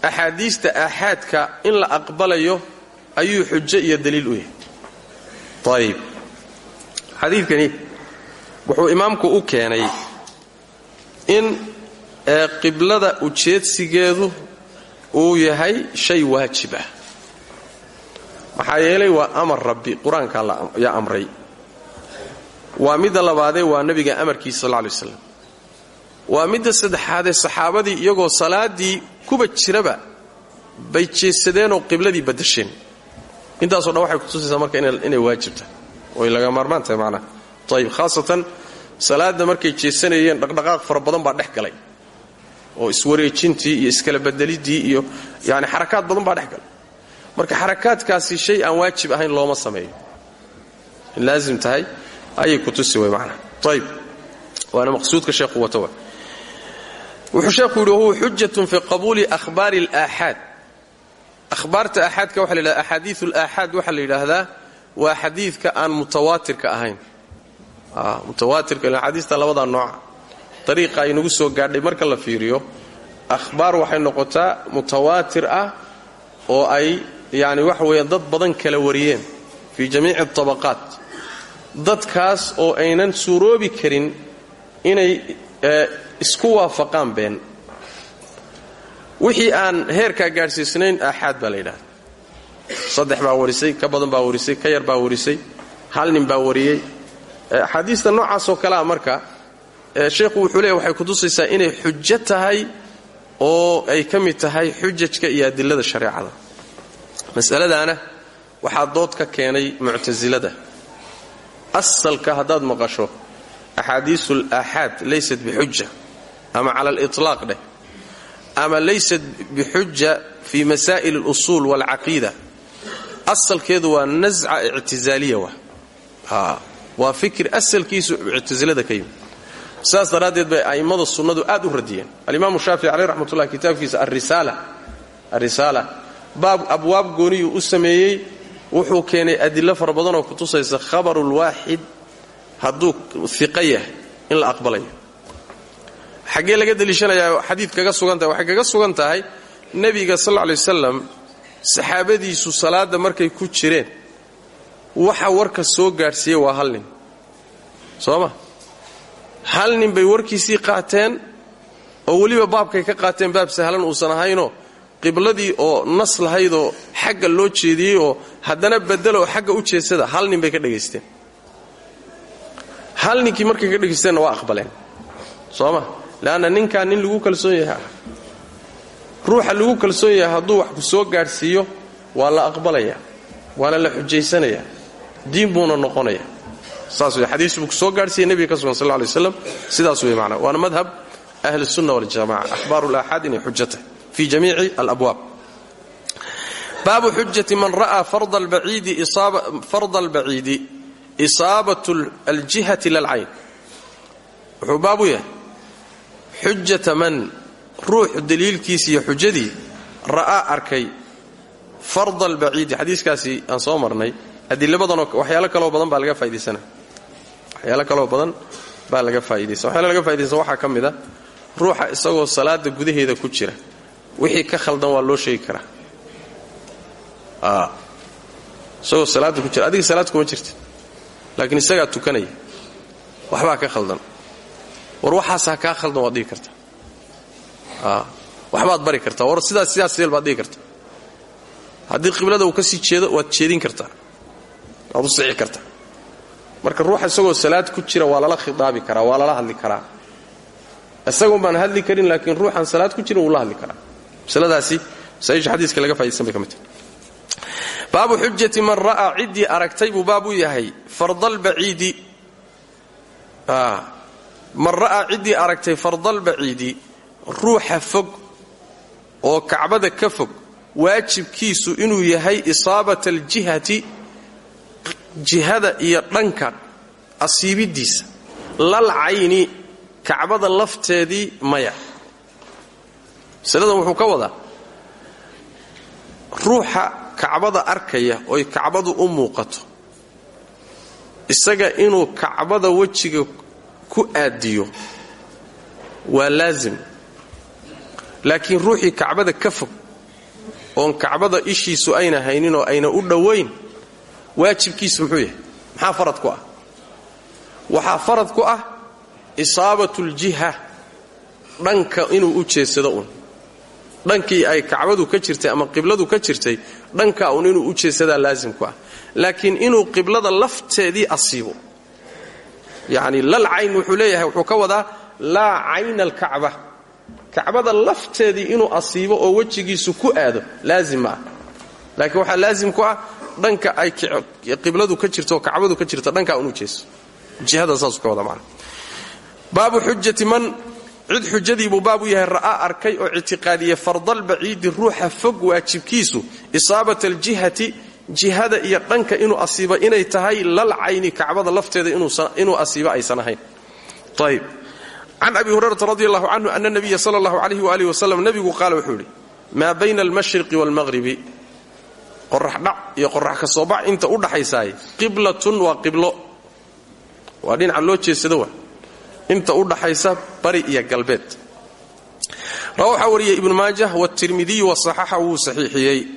Axaadiista aaxaadka in la aqbalayo ayuu xujo iyo daliil u yahay. Ayib xadiidkani wuxuu imaamku u keenay in qiblada ujeedsigeedu uu yahay shay waajib ah. Maxaa yeelay waa amar rabbi qur'aankaa yaa amray. Waa midda labaadee waa nebiga amarkiisa sal lay waslam waa midda saddexaadee saxaabadii iyagoo salaaddii kuba jiraba bay jeesadeenoo qibladii badasheen intaasoo dhan waxay kutusaysaa marka inay waajibtahay oy laga maarmaan tahay macnaha ayib khaasatan salaadda markay jeesanayeen dhaqdhaqaaq fara baa dhex oo iswareejintii iyo iskala bedeliddii iyo yani xarakaad badan baa dhex marka xarakaadkaasi shay aan waajib ahayn looma sameeyo. Laazim tahay ayay ku tusi way macnaha ayib waana maqsuudka sheekhu wato wa wuxuu sheekhu yidhi wahuwa xujatun fi qabuuli ahbaari alaaxaad. Ahbaarta aaxaadka waxa la yidhahda axaadiiu alaaxaad waxaa la yidhaahdaa waa xadiidka aan mutawaatirka ahayn. Mutawaatirka axaadiista labadaa nooca dariiqa ay nagu soo gaadhay marka la fiiriyo. Ahbaar waxay noqotaa mutawaatir ah oo ay yani waxa weeyaan dad badan kala wariyeen fii jamiici tabaqaat. Dadkaas oo aynan suuroobi karin inay isku waafaqaan been. Wixii aan heerkaa gaadhsiisnayn aaxaad baa la yidhahda saddex baa warisay ka badan baa warisay ka yar baa warisay hal nin baa wariyey axaadiista noocaasoo kalea marka sheekhu wuxuu leeya waxay kutusaysaa inay xujo tahay oo ay ka mid tahay xujajka iyo adilada shareecada masaladaana waxaa dood ka keenay muctasilada asalka haddaad maqasho axaadiisu alaaxaad laysat bixuja ama cala aliطlaaq dheh ama laysat bixuja fi masaa'il اlusuul wاlcaqiida asalkeedu waa nasca ictizaaliya wa waa fikir asalkiisu ictisilada ka yimid. Saas daraaddeed bay a'immada sunnadu aad u radiyeen. Alimaamu shaafici caleyh raxmatullah kitaabkiisa alrisaala baab abwaab gooniyuu u sameeyey wuxuu keenay adilo fara badanoo kutusaysa khabarulwaaxid hadduu iqa yahay in la aqbalayo. Xaggee laga deliishanayaa xadiid kaga sugan tahay waxay kaga sugan tahay nebiga sal lla wasalam saxaabadiisu salaadda markay ku jireen waxa warka soo gaadhsiiyey waa hal nin. Soo ma? Hal nin bay warkiisii qaateen oo weliba baabkay ka qaateen baab sahlan uusan ahaynoo qibladii oo nas lahaydoo xagga loo jeediyey oo haddana bedelo oo xagga u jeedsada hal nin bay ka dhegaysteen. Hal ninkii markay ka dhegaysteenna waa aqbaleen. Soo ma? Le'anna ninkaa nin lagu kalsoon yahay ruuxa lagu kalsoon yahay hadduu wax ku soo gaadhsiiyo waa la aqbalaya waana la xujaysanayaa diin buuna noqonaya. Saas wey xadiis buu soo gaadhsiiyey nebiga ka sugan sal sidaas wey macna waana madhab ahli sunna waljamaca ahbaaru laaxaad inay xujo tahay fii jamiici alabwaab. Baabu xujati man ra'aa farda albaciidi isaabat aljihati lalcayn wuxuu baabu yahay xujata man ruux daliilkiisi iyo xujadii ra'aa arkay farda albaciidi xadiiskaasi aan soo marnay. Adilo badanoo waxyaalo kaloo badan baa laga faaidaysana waxyaalo kaloo badan baa laga faa'idaysa waxyaalo laga faa'idaysan waxaa ka mid a ruuxa isagoo salaada gudaheeda ku jira. Wixii ka khaldan waa loo sheegi karaa. Isagoo salaada ku jira. Adiga salaad kuma jirta laakiin isagaa tukanaya. Waxbaa ka khaldan. War waxaasaa kaa khaldan waad dhihi waxbaad bari kartaa. War sidaas sidaas yeel baad dhihi karta haddii qiblada uu ka sii jeedo waad jeedin kartaa. Waad u sixi kartaa. Marka ruuxa isagoo salaad ku jira waa lala khidaabi karaa waa lala hadli karaa. Isagoon baan hadli karin laakiin ruuxaan salaad ku jirin wuu la hadli karaa. Masaladaasi masaa'isha xadiiska laga faa'idaysan bay ka mid tahay. Man ra'aa ciddii aragtay buu baab u yahay fardalbaciidi man ra'aa ciddii aragtay fardalbaciidi ruuxa fog oo kacbada ka fog waajibkiisu inuu yahay isaabata aljihati jihada iyo dhanka asiibiddiisa lal cayni kacbada lafteedii maya. Masaladan wuxuu ka wadaa ruuxa kacbada arkaya oy kacbadu u muuqato isaga inuu kacbada wejiga ku aadiyo waa laasim laakiin ruuxii kacbada ka fog oon kacbada ishiisu ayna haynin oo ayna u dhowayn waajibkiisu muxuu yahay? Maxaa farad ku ah? Waxaa farad ku ah isaabatuljiha dhanka inuu u jeedsado un dhankii ay kacbadu ka jirtay ama qibladu ka jirtay dhankaa un inuu u jeedsadaa laasim ku ah. Laakiin inuu qiblada lafteedii asiibo yacni lal cayn wuxuu leeyahay wuxuu ka wadaa laa cayna alkacba kacbada lafteedii inuu asiibo oo wejigiisu ku aado laazim ma ah laakiin waxaa laazim ku ah dhanka ay qibladu ka jirto kacbadu ka jirta dhankaa unu jeeso. Jihada saasuu ka wada macana man cid xujadiibuu baab yahay ra'aa arkay oo ictiqaadiya fardalbaciidi ruuxa fog waajibkiisu isaabat aljihati jihada iyo dhanka inuu asiibo inay tahay lal cayni kacbada lafteeda inuu asiibo aysan ahayn. Ayb can abi hurayrata radi allahu canhu ana nabiya sala allahu alayh waalihi wasalam nebigu qaala wuxuu yidhi maa bayna almashriqi waalmaqhribi qoraxdhac iyo qorax ka soo bax inta u dhaxaysaay qiblatun waa qiblo waa dhinaca loo wa inta u dhaxaysa bari iyo galbeed rawa waxaa wariyey ibnu maajah wاtirmidiy wasaxaxa wuu saxiixiyey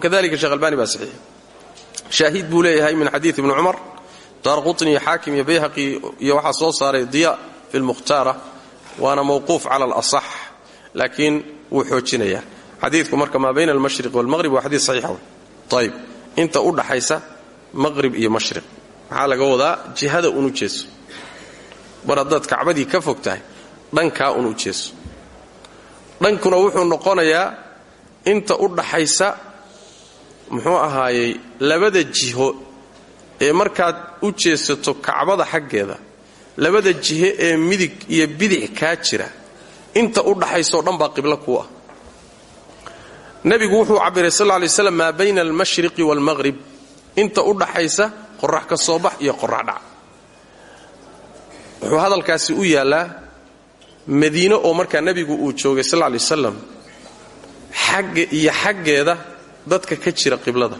kadalika sheekh albani baa saxiixiyey shaahid buu leeyahay min xadiid ibni cumar daar qutni iyo xaakim iyo bayhaqi iyo waxaa soo saaray diya fi lmukhtaara waana mawquuf cala alasax laakiin wuu xoojinayaa xadiidku marka maa bayna almashriq walmaqhrib waa xadiid saxiixa ayb inta u dhaxaysa maqhrib iyo mashriq maxaa laga wadaa jihada unu jeeso mar haddaad kacbadii ka fog tahay dhankaa un u jeeso dhankuna wuxuu noqonayaa inta u dhaxaysa muxuu ahaayey labada jiho ee markaad u jeesato kacbada xaggeeda labada jihe ee midig iyo bidix kaa jira inta u dhaxaysoo dhan baa qiblo kuu ah. Nebigu wuxuu cabbiray sal lay slam maa bayna almashriqi waalmaqhrib inta u dhaxaysa qorax ka soo bax iyo qorax dhac. Wuxuu hadalkaasi u yaallaa madiine oo markaa nebigu uu joogay sal lay wasalam xagga iyo xaggeeda dadka ka jira qiblada.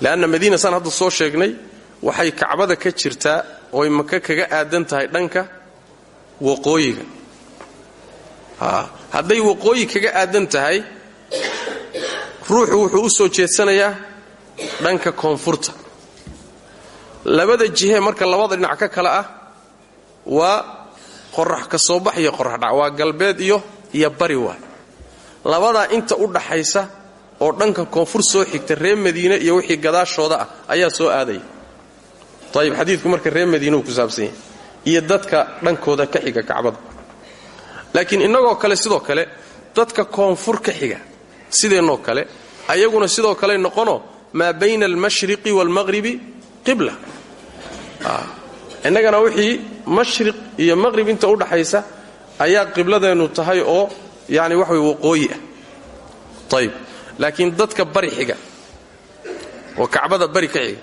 Le'anna madiina saan hadda soo sheegnay waxay kacbada ka jirtaa ooy maka kaga aadan tahay dhanka waqooyiga. Hadday waqooyi kaga aadan tahay ruuxu wuxuu u soo jeedsanayaa dhanka koonfurta. Labada jihe marka labada dhinac ka kale ah waa qorax ka soo bax iyo qorax dhac waa galbeed iyo iyo bari waay labadaa inta u dhaxaysa oo dhanka koonfur soo xigta reer madiine iyo wixii gadaashooda ah ayaa soo aadaya ayib xadiidku marka reer madiinuu ku saabsan iyo dadka dhankooda ka xiga kacbada. Laakiin innagoo kale sidoo kale dadka koonfur ka xiga sideennoo kale ayaguna sidoo kale noqono maa bayna almashriqi waalmaqhribi qibla. Innagana wixii mashriq iyo maqhrib inta u dhaxaysa ayaa qibladeennu tahay oo yani wax way waqooyi ah. Ayib laakiin dadka bari xiga oo kacbada bari ka xiga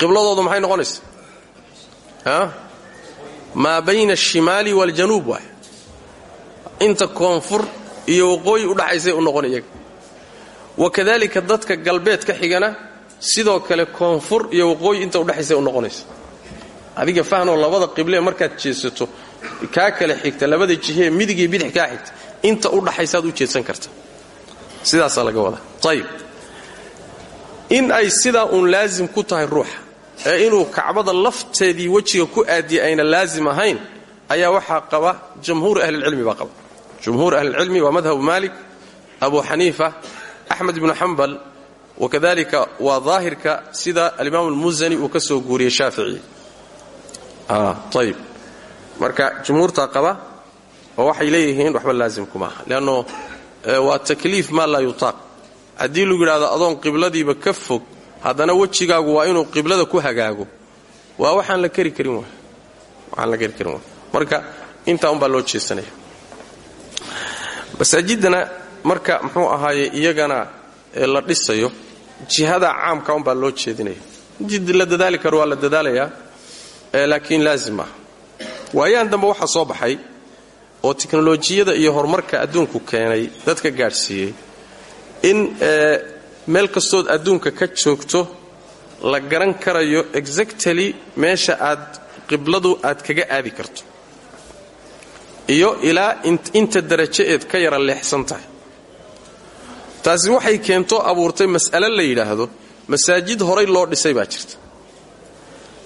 qibladoodu maxay noqonaysa? Maa bayna alshimaali waaljanuub waay. Inta koonfur iyo waqooyi u dhaxaysay u noqon iyaga. Wakadalika dadka galbeed ka xigana sidoo kale koonfur iyo waqooyi inta udhexaysay u noqonaysa. Adiga fahnoo labada qiblee markaad jeesato kaa kale xigta labada jihee midig iyo bidix kaa xigta inta u dhaxaysaad u jeedsan karta. Sidaasaa laga wadaa. Ayib in ay sidaa uun laasim ku tahay ruuxa ee inuu kacbada lafteedii wejiga ku aadiya ayna laasim ahayn ayaa waxaa qaba jamhuur ahlilcilmi baa qaba. Jumhuur ahlilcilmi waa madhabu maalik abu xaniifa axmed ibnu xambal wakadalika waa daahirka sida alimaam almusani uu ka soo guuriyey shaafici. Ayib marka jumhuurtaa qaba oo waxay leeyihiin waxba laasimku maaha leanno waa takliif maa laa yutaaq haddii lagu yidhahdo adoon qibladiiba ka fog haddana wejigaagu waa inuu qiblada ku hagaago. Waa waxaan la keri karin waay. Marka intaa umbaa loo jeesanaya. Masaajidana marka muxuu ahaaye iyagana la dhisayo jihada caamka umbaa loo jeedinaya. Jid la dadaali karo waa la laakiin laazim ah. Waayaan dambe waxaa soo baxay oo tiknolojiyada iyo horumarka adduunku keenay dadka gaadhsiiyey in meel kastood adduunka ka joogto la garan karayo exactly meesha aad qibladu aad kaga aadi karto. Iyo ilaa inta darajo eed ka yara leexsan tahay. Taasi waxay keento abuurtay mas'ale la yidhaahdo masaajid horay loo dhisay baa jirta.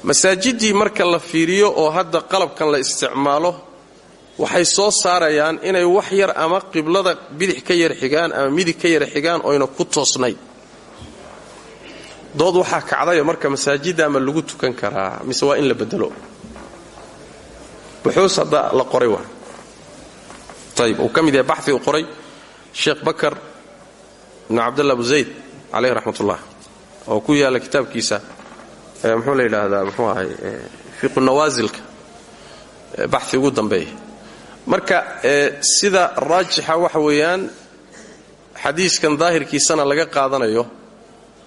Masaajiddii marka la fiiriyo oo hadda qalabkan la isticmaalo waxay soo saarayaan inay wax yar ama qiblada bidix ka yar xigaan ama midig ka yar xigaan oyna ku toosnayn dood waxaa kacdayo marka masaajidda ama lagu tukan karaa mise waa in la bedelo. Buxuus hadda la qoray waa. Ayib uu ka mid yahay qoray sheekh bakar ibnu cabdalla abu zayd caleyh raxmat ullah oo ku yaalla kitaabkiisa muxuu la muxuu ahay fiqu nawaasilka baxi ugu dambeeya marka sida raajixa waxa weeyaan xadiiskan daahirkiisana laga qaadanayo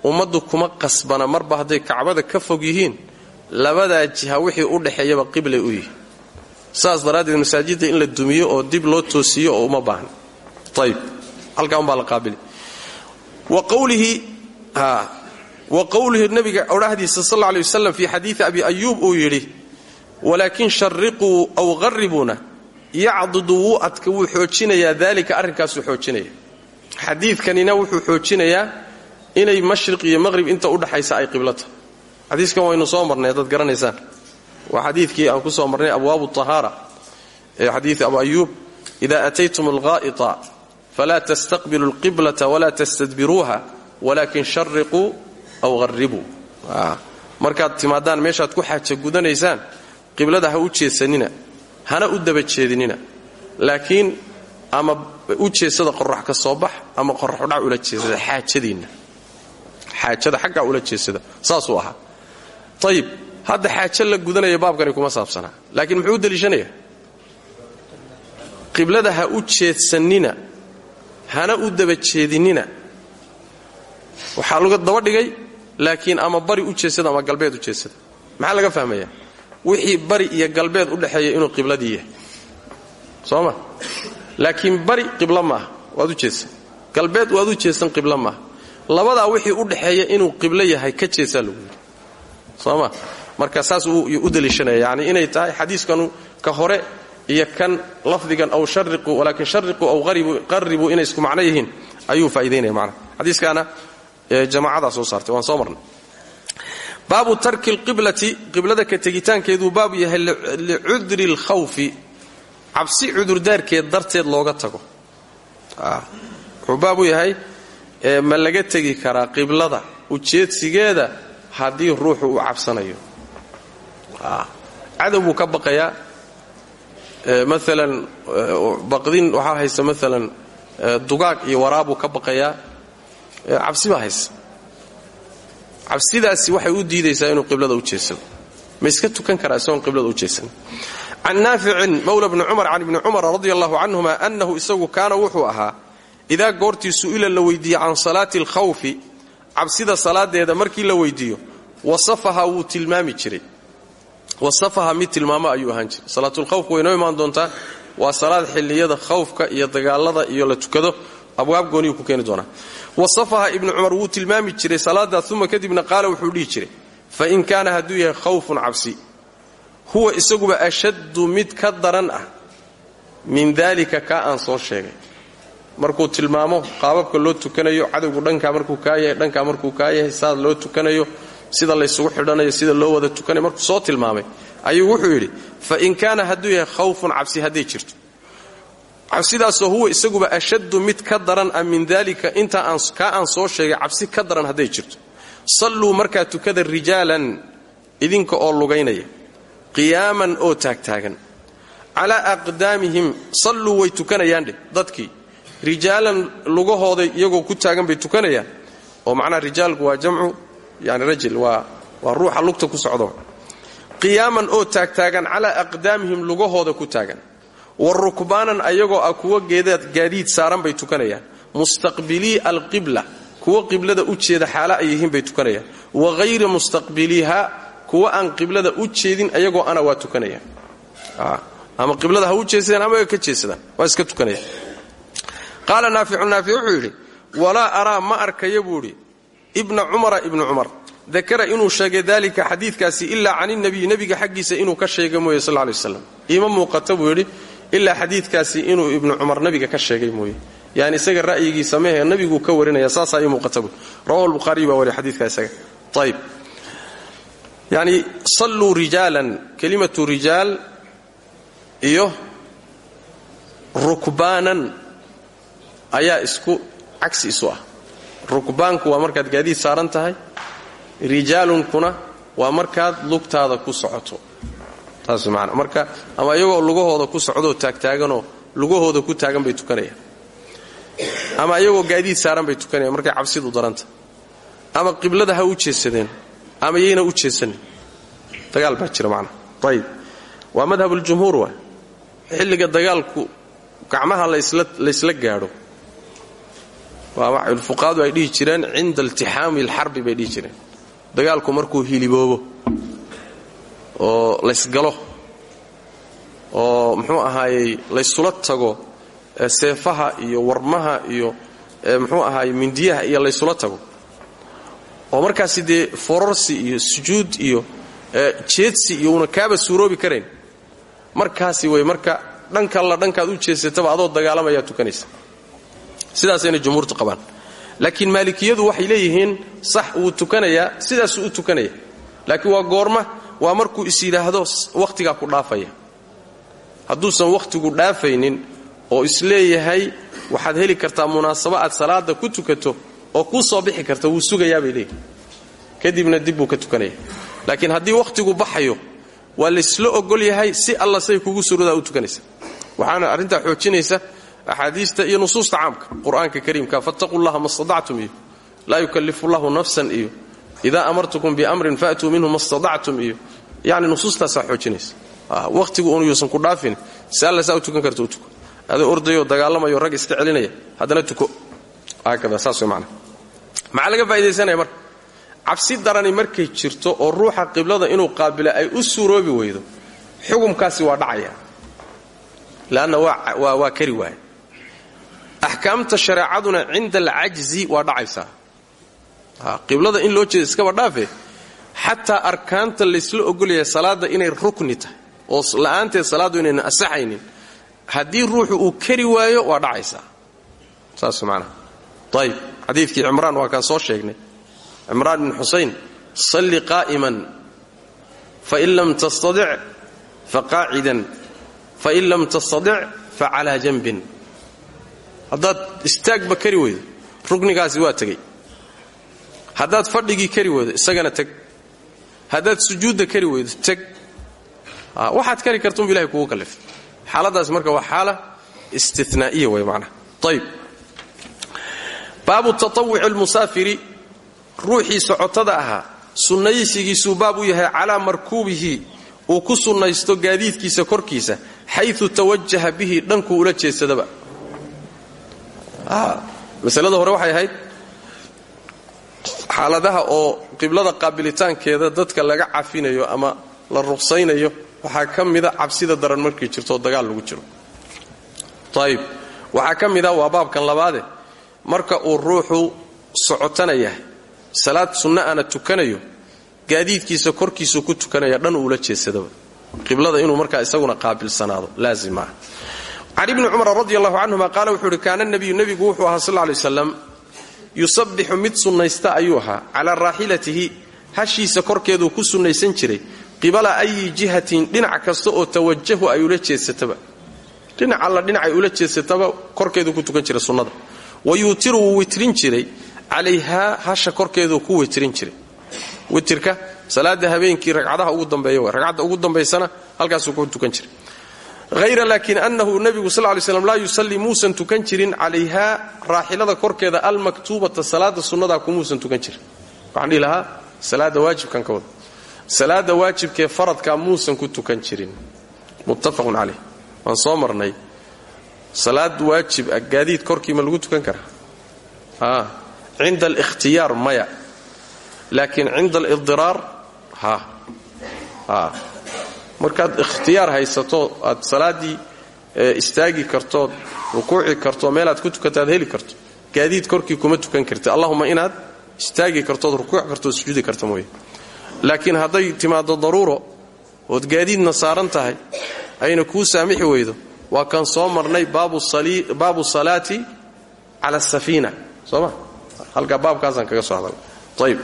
ummaddu kuma qasbana marba hadday kacbada ka fog yihiin labadaa jiha wixii u dhexeeyaba qiblay u yihiin. Saas daraaddeed masaajidda in la dumiyo oo dib loo toosiyo oo uma baahna ayib halkaa umbaa la qaabili wa qowlihi nabiga odhahdiisa sal lla ley wasalam fii xadiidi abi ayuub uu yidhi walaakin shariquu aw qarribuuna yacdudu wuu adka wuu xoojinayaa daalika arrinkaasuu xoojinaya. Xadiidkanina wuxuu xoojinayaa inay mashriq iyo maqhrib inta u dhaxaysa ay qiblata xadiiskan waynu soo marnay haddaad garanaysaan. Waa xadiidkii aan ku soo marnay abwaabu tahaara ee xadiidi abu ayuub ida ataytum alghaa'ita falaa tastaqbilu alqiblata walaa tastadbiruuha walaakin shariquu aw qarribuu markaad timaadaan meeshaad ku xaaja gudanaysaan qiblada ha u jeesanina hana u daba jeedinina. Laakiin ama u jeesada qorax ka soo bax ama qoraxudhac ula jeesada xaajadiinna xaajada xaggaa ula jeesada saasuu ahaa. Ayib hadda xaajo la gudanaya baabkani kuma saabsanaa. Laakiin muxuu u deliishanaya ha u jeedsanina hana u daba jeedinina. Waxaa laga daba dhigay laakiin ama bari u jeedsada ama galbeed u jeedsada maxaa laga fahmayaa wixii bari iyo galbeed u dhexeeya inuu qibladii yahay soo ma? Laakiin bari qiblo maaha waad galbeed waad u jeedsan labadaa wixii u dhexeeya inuu qiblo yahay ka jeesaa lagu yidhi. Marka saas u deliishanaya yani inay tahay xadiiskanu ka hore iyo kan lafdigan aw shariquu walaakin shariquu aw qaribuu inay isku macno ayuu faa'idaynaya macna. Xadiiskaana jamaacadaa soo saartay waan soo marnay. Baabu tarki lqiblati qiblada ka tegitaankeeduu baabu yahay licudri اlkhawfi cabsi cudurdaarkeed darteed looga tago. Wuxuu baabu yahay ma laga tegi karaa qiblada ujeedsigeeda haddii ruuxu uu cabsanayo. Cadow buu ka baqayaa maalan baqdin waxaa haysa maalan dugaag iyo waraabuu ka baqayaa cabsi baa haysa. Cabsidaasi waxay u diidaysaa inuu qiblada u jeedsado. Ma iska tukan karaa isagoon qiblada u jeedsan. Can naaficin mawla bni cumar can ibni cumar radi annahu isagu kaana wuxuu ahaa idaa goortii su'ila la weydiiye can salaati alkhawfi cabsida salaadeeda markii la weydiiyo wasafaha wuu tilmaami jiray. Wasafaha mid tilmaamo ayuu ahaan jiray. Salaatulkhawfka way noo imaan doontaa waa salaad xilliyada khawfka iyo dagaalada iyo la tukado abwaab gooniyuu ku keeni doonaa. Wasafaha ibnu cumar wuu tilmaami jiray salaada uma kadibna qaala wuxuu dhihi jiray fain kaana hadduu yahay khawfun cabsi huwa isaguba ashaddu mid ka daran ah min daalika kaa aan soo sheegay markuu tilmaamo qaababka loo tukanayo cadowgu dhankaa markuu kaa yahay dhankaa markuu kaa yahay saad loo tukanayo sida laysugu xidhanayo sida loo wada tukanayo markuu soo tilmaamay ayuu wuxuu yidhi fain kaana hadduu yahay khawfun cabsi hadday jirto. Cabsidaasoo huwa isaguba ashaddu mid ka daran ah min daalika intaa kaa aan soo sheegay cabsi ka daran hadday jirto. Salluu markaa tukada rijaalan idinka oo lugaynaya qiyaaman oo taagtaagan. Calaa aqdaamihim salluu way tukanayaandheh dadkii rijaalan lugahooda iyagoo ku taagan bay tukanayaan oo macnaha rijaalku waa jamcu yani rajul waa waa ruuxa lugta ku socdo. Qiyaaman oo taagtaagan calaa aqdaamihim lugahooda ku taagan. Wa rukbaanan ayagoo ah kuwa gaadiid saaran bay tukanayaan. Mustaqbilii alqibla kuwa qiblada u jeeda xaala ay yihiin bay tukanayaan. Wa hayri mustaqbiliiha kuwa aan qiblada u jeedin ayagoo ana waa tukanayaan. Ama qiblada ha u jeesadaan ama ka jeesadaan waa iska tukanayaan qaala naaficu naafic wuxuu yidhi walaa araa ma arkaya buu idhi ibna cumara ibnu cumar. Dakara inuu sheegay dalika xadiidkaasi ilaa can inabiy nebiga xaggiisa inuu ka sheega mooye sal lay waslam iima muuqata buu yidhi ilaa xadiidkaasi inuu ibnu cumar nabiga ka sheegay mooye. Yani isaga ra'yigiisa mehe nabiguu ka warinaya saasaa ii muuqata buu rawahu lbukhaariy baa wariya xadiidka isaga. Ayb yani salluu rijaalan kelimatu rijaal iyo rukbaanan ayaa isku cagsi isu ah. Rukbaanku waa markaad gaadiid saaran tahay rijaalunkuna waa markaad lugtaada ku socoto. Taas man marka ama iyagoo lugahooda ku socdoo taagtaaganoo lugahooda ku taagan bay tukanayaan. Ama iyagoo gaadiid saaran bay tukanayaan markay cabsidu daranta. Ama qiblada ha u jeesadeen ama yayna u jeesanin. Dagaal baa jira macna. Ayib waa madhabuljumhuur waa. Xilliga dagaalku gacmaha laysla gaadho fuqaadu ay dhihi jireen cinda iltixaami alxarbi bay dhihi jireen. Dagaalku markuu hiliboobo oo laysgalo oo muxuu ahaayey laysula tago seefaha iyo warmaha iyo muxuu ahaayey mindiyaha iyo laysula tago. Oo markaasi dee fororsi iyo sujuud iyo jeedsi iyo una kaaba suuroobi karayn markaasi way marka dhankalla dhankaad u jeesataba adoo dagaalamayaa tukanaysa sidaasayna jumhuurtu qabaan. Laakiin maalikiyadu waxay leeyihiin sax wuu tukanayaa sidaasuu u tukanaya. Laakiin waa goorma waa markuu is yidhaahdo wakhtigaa ku dhaafaya. Hadduusan wakhtigu dhaafaynin oo is leeyahay waxaad heli kartaa munaasabo aad salaada ku tukato oo kuu soo bixi karta wuu sugayaa bay leeyihiin kadibna dib buu ka tukanaya. Laakiin haddii wakhtigu baxayo waa laysla ogol yahay si alla say kugu suuradaa u tukanaysa. Waxaana arrintaa xoojinaysa axaadiista iyo nusuusta caamka qur'aanka kariimka fattaquu llaha ma stadactum iyo laa yukallifu llahu nafsan iyo idaa amartukum biamrin faatuu minhu ma stadactum iyo yani nusuustaasaa xoojinaysa wakhtigu un yuusan ku dhaafin si alla saa u tukan karta dagaalamayo rag iska celinaya tuko haakada saas way macana maxaa laga faa'idaysanaya darani markay jirto oo ruuxa qiblada inuu qaabila ay u suuroobi weydo xukumkaasi waa dhacaya leanna waa kari waaya axkaamta shareecaduna cinda alcajzi waa dhacaysaa qiblada in loo jeeda iskaba dhaafe xataa arkaanta laysla ogolyahay salaadda inay rukni tahay oo la'aanteed salaaddu inayna asaxaynin haddii ruuxu uu kari waayo waa dhacaysaa saas macnaha. Ayib xadiidkii cimraan waa kaan soo sheegnay. Cimraan bin xusayn salli qaa'iman fain lam tastadic faqaacidan fain lam tastadic facalaa janbin haddaad istaagba kari weydo. Ruknigaasi waa tegey. Haddaad fadhigii kari weydo isagana teg. Haddaad sujuudda kari weydo teg. Waxaad kari kartaunbu ilahay kugu kallifay xaaladaas marka waa xaala istinaa'iya way macnaha. Ayib baabu tatawuci almusaafiri ruuxii socotada ahaa sunnaysigiisuu baab u yahay calaa markuubihi. Uu ku sunnaysto gaadiidkiisa korkiisa xayu tawajaha bihi dhankuu ula jeedsadaba masalada hore waxay ahayd xaaladaha oo qiblada qaabilitaankeeda dadka laga cafinayo ama la ruqsaynayo waxaa ka mida cabsida daran markay jirto dagaal lagu jiro. Ayib waxaa ka mida waa baabkan labaade. Marka uu ruuxu socotana yahay salaad sunna ana tukanayo gaadiidkiisa korkiisuu ku tukanaya dhan uula jeedsadaba qiblada inuu markaa isaguna qaabilsanaado laazim ah can ibni cumar radi allahu canhuma qaala wuxuu uhi kaana nabiyu wuxuu ahaa sal lay waslam yusabbixu mid sunnaysta ayuu ahaa calaa raaxilatihi hashiisa korkeeduu ku sunnaysan jiray qibala ayi jihatin dhinac kasta oo tawajahu ay ula jeedsataba dhinac alla dhinacay ula jeedsataba korkeeduu ku tukan jiray sunnada. Wa wuu witrin jiray calayhaa hasha korkeeduu ku witrin jiray. Witirka salaada habeenkii ragcadaha ugu dambeeya ragcadda ugu dambaysana halkaasuu ku tukan jiray hayra laakiin annahu nebigu sal lay slam laa yusallii muusan tukan jirin calayhaa raaxilada korkeeda almaktuubata salaada sunnadaa kumuusan tukan jirin waxaan dhihi lahaa salaada waajibkan ka wada salaada waajibkee faradkaa muusan ku tukan jirin muttafaqun caleyh waan soo marnay salaad waajib ah gaadiid korkii ma lagu tukan karaa cinda alikhtiyaar maya laakiin cinda alidiraar markaad ikhtiyaar haysato aad salaaddii istaagi kartood rukuuci karto meelaad ku tukataad heli karto. Gaadiid korkii kuma tukan karti allahuma inaad istaagi kartood rukuuc kartood sujuudi karta mooye. Laakiin hadday timaado daruuro ood gaadiidna saaran tahay ayna kuu saamixi weydo waa kan soo marnay baabu salaati cala asafiina sooma halkaa baabkaasaan kaga soo hadalay ayb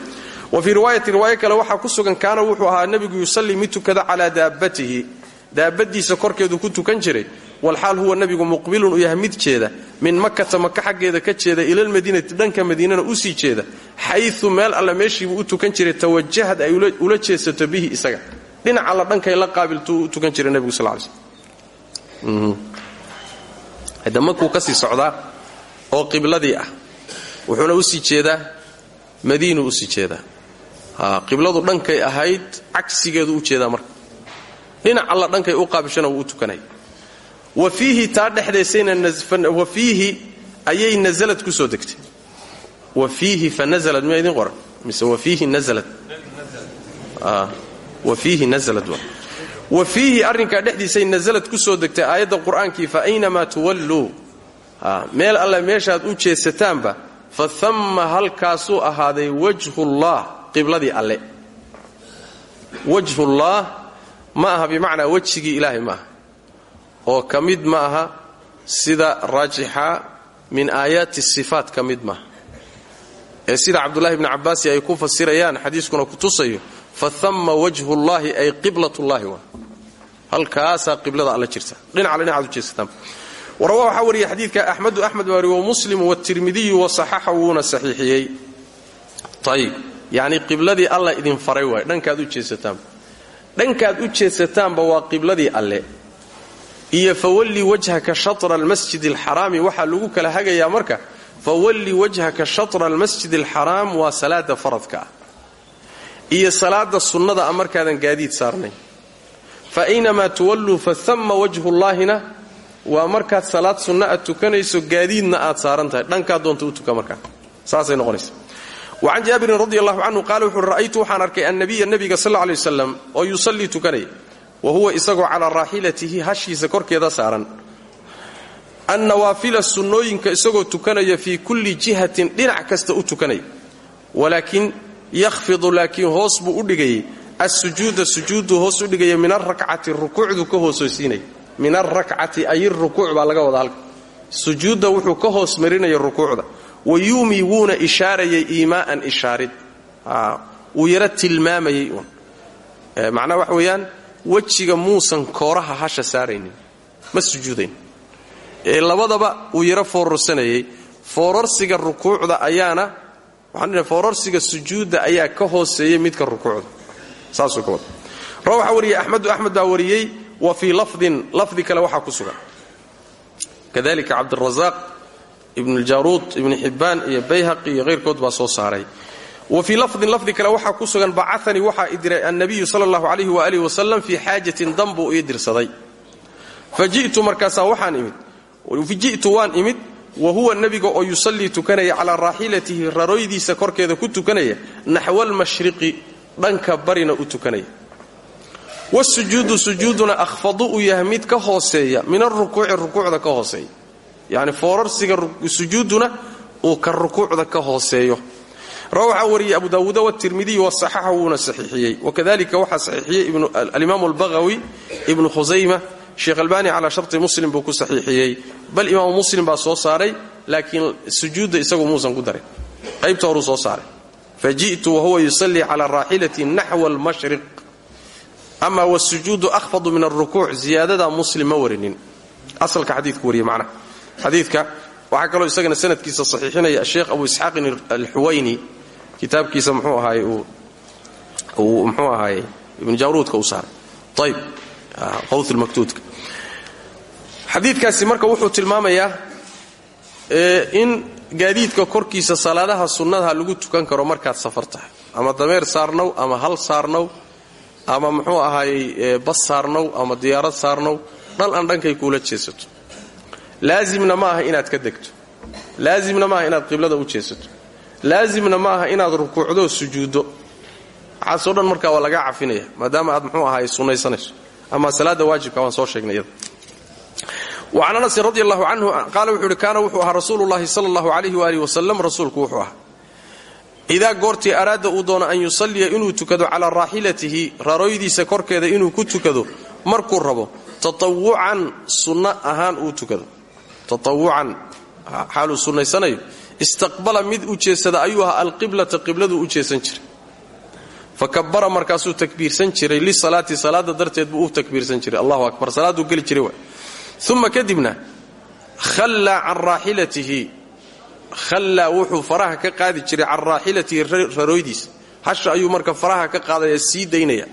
wa fii riwaayati riwaayo kale waxaa ku sugan kaana wuxuu ahaa nebigu yusallii mid tukada calaa daabatihi. Daabadiisa korkeedu ku tukan jiray walxaal huwa nebigu muqbilun u yahay mid jeeda. Min makata maka xaggeeda ka jeeda ilalmadiinati dhanka madiinana u sii jeeda xayu meel alle meeshiibuu u tukan jiray tawajahad ay ula jeedsato bihi isaga. Dhinac alla dhankay la qaabiltuu u tukan jiray nebigu sal hadda makuu ka sii socdaa oo qibladii ah wuxuuna u sii jeedaa madiinuu u sii jeedaa qibladu dhankay ahayd cagsigeedu u jeedaa marka. Dhinac alla dhankay u qaabishana wuu u tukanaya wa fiihi taa dhexdaysaynawa fiihi ayay nasalad ku soo degtay. Wa fiihi fa nasalad miyaa idin qoran? Mise wa fiihi nasalad. Wa fiihi nasalad wa. Fiihi arrinkaa dhexdiisay nasalad ku soo degtay aayadda qur'aankii fa aynamaa tuwalluu. Meel alle meeshaad u jeesataanba fa thamma halkaasuu ahaaday wajhullah qibladii alle. Wajhullah ma aha bimacnaa wejigii ilaahay ma oo ka mid ma aha sida raajixa min aayaati sifaat ka mid maaha ee sida cabdullahi bni cabbaasi ay ku fasirayaan xadiiskuna ku tusayo fa thamma wajhullaahi ay qiblatullaahi waa halkaasaa qiblada alla jirta. Dhinacale dhinacaad u jeesataan. Warawa waxaa wariyey xadiidka axmedu axmed baa wariye wamuslimu watirmidiyu wasaxaxa yacnii qibladii alla idin faray waay. Dhankaad u jeesataan. Dhankaad u jeesataanba waa qibladii alle. Iyo fawalli wajhaka shatra almasjid alxaraami waxaa lagu kala hagayaa marka fawalli wajhaka shatra almasjid alxaraam waa salaada faradka ah. Iyo salaada sunnada a markaadan gaadiid saarnayn. Fa aynamaa tuwalluu fa thamma wajhullaahina waa markaad salaad sunna aad tukanayso gaadiidna aad saaran tahay. Dhankaa doonta u tuka markaa saasay noqonaysa wacan jaabirin radi allahu canhu qaala wuxuui ra'aytu waxaan arkay annabiya nebiga sal lay waslam oo yusallii tukanaya wa huwa isagoo calaa raaxilatihi hashiisa korkeeda saaran annawaafila sunnooyinka isagoo tukanaya fii kulli jihatin dhinac kasta u tukanaya walaakin yakhfidu laakiin hoos buu u dhigayay assujuuda sujuudu hoos u dhigaya min arakcati rukuucdu ka hoosaysiinaya min arakcati ay rukuuc baa laga wada halka sujuudda wuxuu ka hoos rukuucda wa yuumi wuuna ishaarayay iimaa'an ishaarid. Wuu yaro tilmaamayay uun. Macnaha waxa weeyaan wejiga muusan kooraha hasha saaraynin ma sujuudayn. Ee labadaba uu yaro foorarsanayay. Foorarsiga rukuucda ayaana waxaan foorarsiga sujuudda ayaa ka hooseeyay midka rukuucda. Saasuu ka wada ra waxaa wariyey axmedu axmed baa wariyey wa fii lafdin lafdi kale waxaa ku sugan. Kadalika cabdirasaaq ibn ljaruud ibn xibbaan iyo bayhaqi iyo hayrkood baa soo saaray. Wa fii lafdin lafdi kale waxaa ku sugan bacanii waxaa idiray annabiyu sala allahu calayhi waaalih wasalam fii xaajatin dan buu ii dirsaday. Fa ji'tu waxaan imid ji'tu waan imid wa huwa nebiga oo yusallii tukanaya calaa raaxilatihi raroydiisa korkeeda ku tukanaya naxwa almashriqi dhanka barina u tukanaya. Wasujuudu sujuuduna akhfadu uu yahay mid ka hooseeya min arukuuci rukuucda ka hooseeya yacni foorarsiga sujuuduna uu ka rukuucda ka hooseeyo. Ra waxaa wariyey abu daawuuda watirmidiy wasaxaxa wuuna saxiixiyey wakadalika waxaa saxiixiyey alimaamu albagawi ibnu khusayma sheekh albani calaa sharti muslim buu ku saxiixiyey bal imaamu muslim baa soo saaray laakiin sujuudda isagu muusan ku darin. Qaybta horuu soo saaray. Faji'tu wahuwa yusallii calaa raaxilati naxwa almashriq. Ama wasujuudu ahfadu min alrukuuc ziyaadada muslim ma warinin. Asalka xadiidku wariye macnaha xadiidka waxaa kaloo isagana sanadkiisa saxiixinaya asheekh abu isxaaqin alxuwayni kitaabkiisa mxuu ahaay uu mxuu ahaaye ibnu jawruudka u saaray. Ayb qawlmaktuudka xadiidkaasi marka wuxuu tilmaamayaa in gaadiidka korkiisa salaadaha sunnadaha lagu tukan karo markaad safar tahay. Ama dameer saarnow ama hal saarnow ama muxuu ahaayey bas saarnow ama diyaarad saarnow dhal an dhankay kuula jeesato laazimna ma aha inaad ka degto. Laazimna ma aha inaad qiblada u jeesato. Laazimna ma aha inaad rukuucdo sujuuddo. Waxaasoo dhan markaa waa lagaa cafinaya maadaama aad muxuu ahaay sunnaysanayso ama salaada waajibka waan soo sheegnay wacan anasin radi allahu canhu qaala wuxuu uhi kaana wuxuu ahaa rasuulu llahi sala allahu alayhi waaalih wasalam rasuulku wuxuu ahaa idaa goortii araada uu doono an yusalliya inuu tukado calaa raaxilatihi raroydiisa korkeeda inuu ku tukado markuu rabo tatawucan sunno ahaan uu tukado tatawucan xaaluu sunnaysanayo istaqbala mid u jeesada ayuu ahaa alqiblata qibladuu u jeesan jiray. Fa kabara markaasuu takbiirsan jiray lisalaati salaada darteed buu takbiirsan jiray. Allahu akbar salaaduu geli jiray waay. Uma kadibna khallaa can raaxilatihi khallaa wuxuu faraha ka qaadi jiray can raaxilatihi raroydiisa hasha ayuu marka faraha ka qaadaya sii daynaya.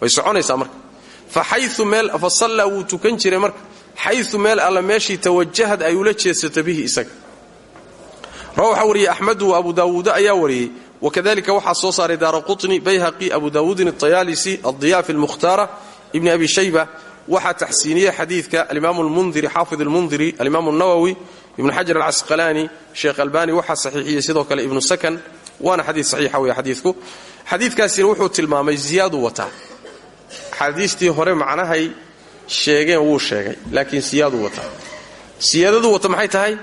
Way soconaysaa marka. Fa sallaa wuu tukan jiray marka xayu meel alla meeshii tawajahad ay ula jeesato bihi isaga. Rawaxa wariyey axmedu abu daawuuda ayaa wariyey wakadalika waxaa soo saaray daara bayhaqi abu daawuudin aطayaalisi adiyaafi almukhtaara ibni abi shayba. Waxaa taxsiiniyey xadiidka alimaam lmundiri xaafid almundiri alimaam nawowi ibnu xajar alcasqalaani sheekh albani waxaa saxiixiyey sidoo kale ibnu sakan waana xadii saxiixa wey xadiidku. Xadiidkaasina wuxuu tilmaamay ziyaadu wataa axaadiistii hore macnahay sheegeen wuu sheegay. Laakiin siyaaduu wataa siyaadadu wata maxay tahay?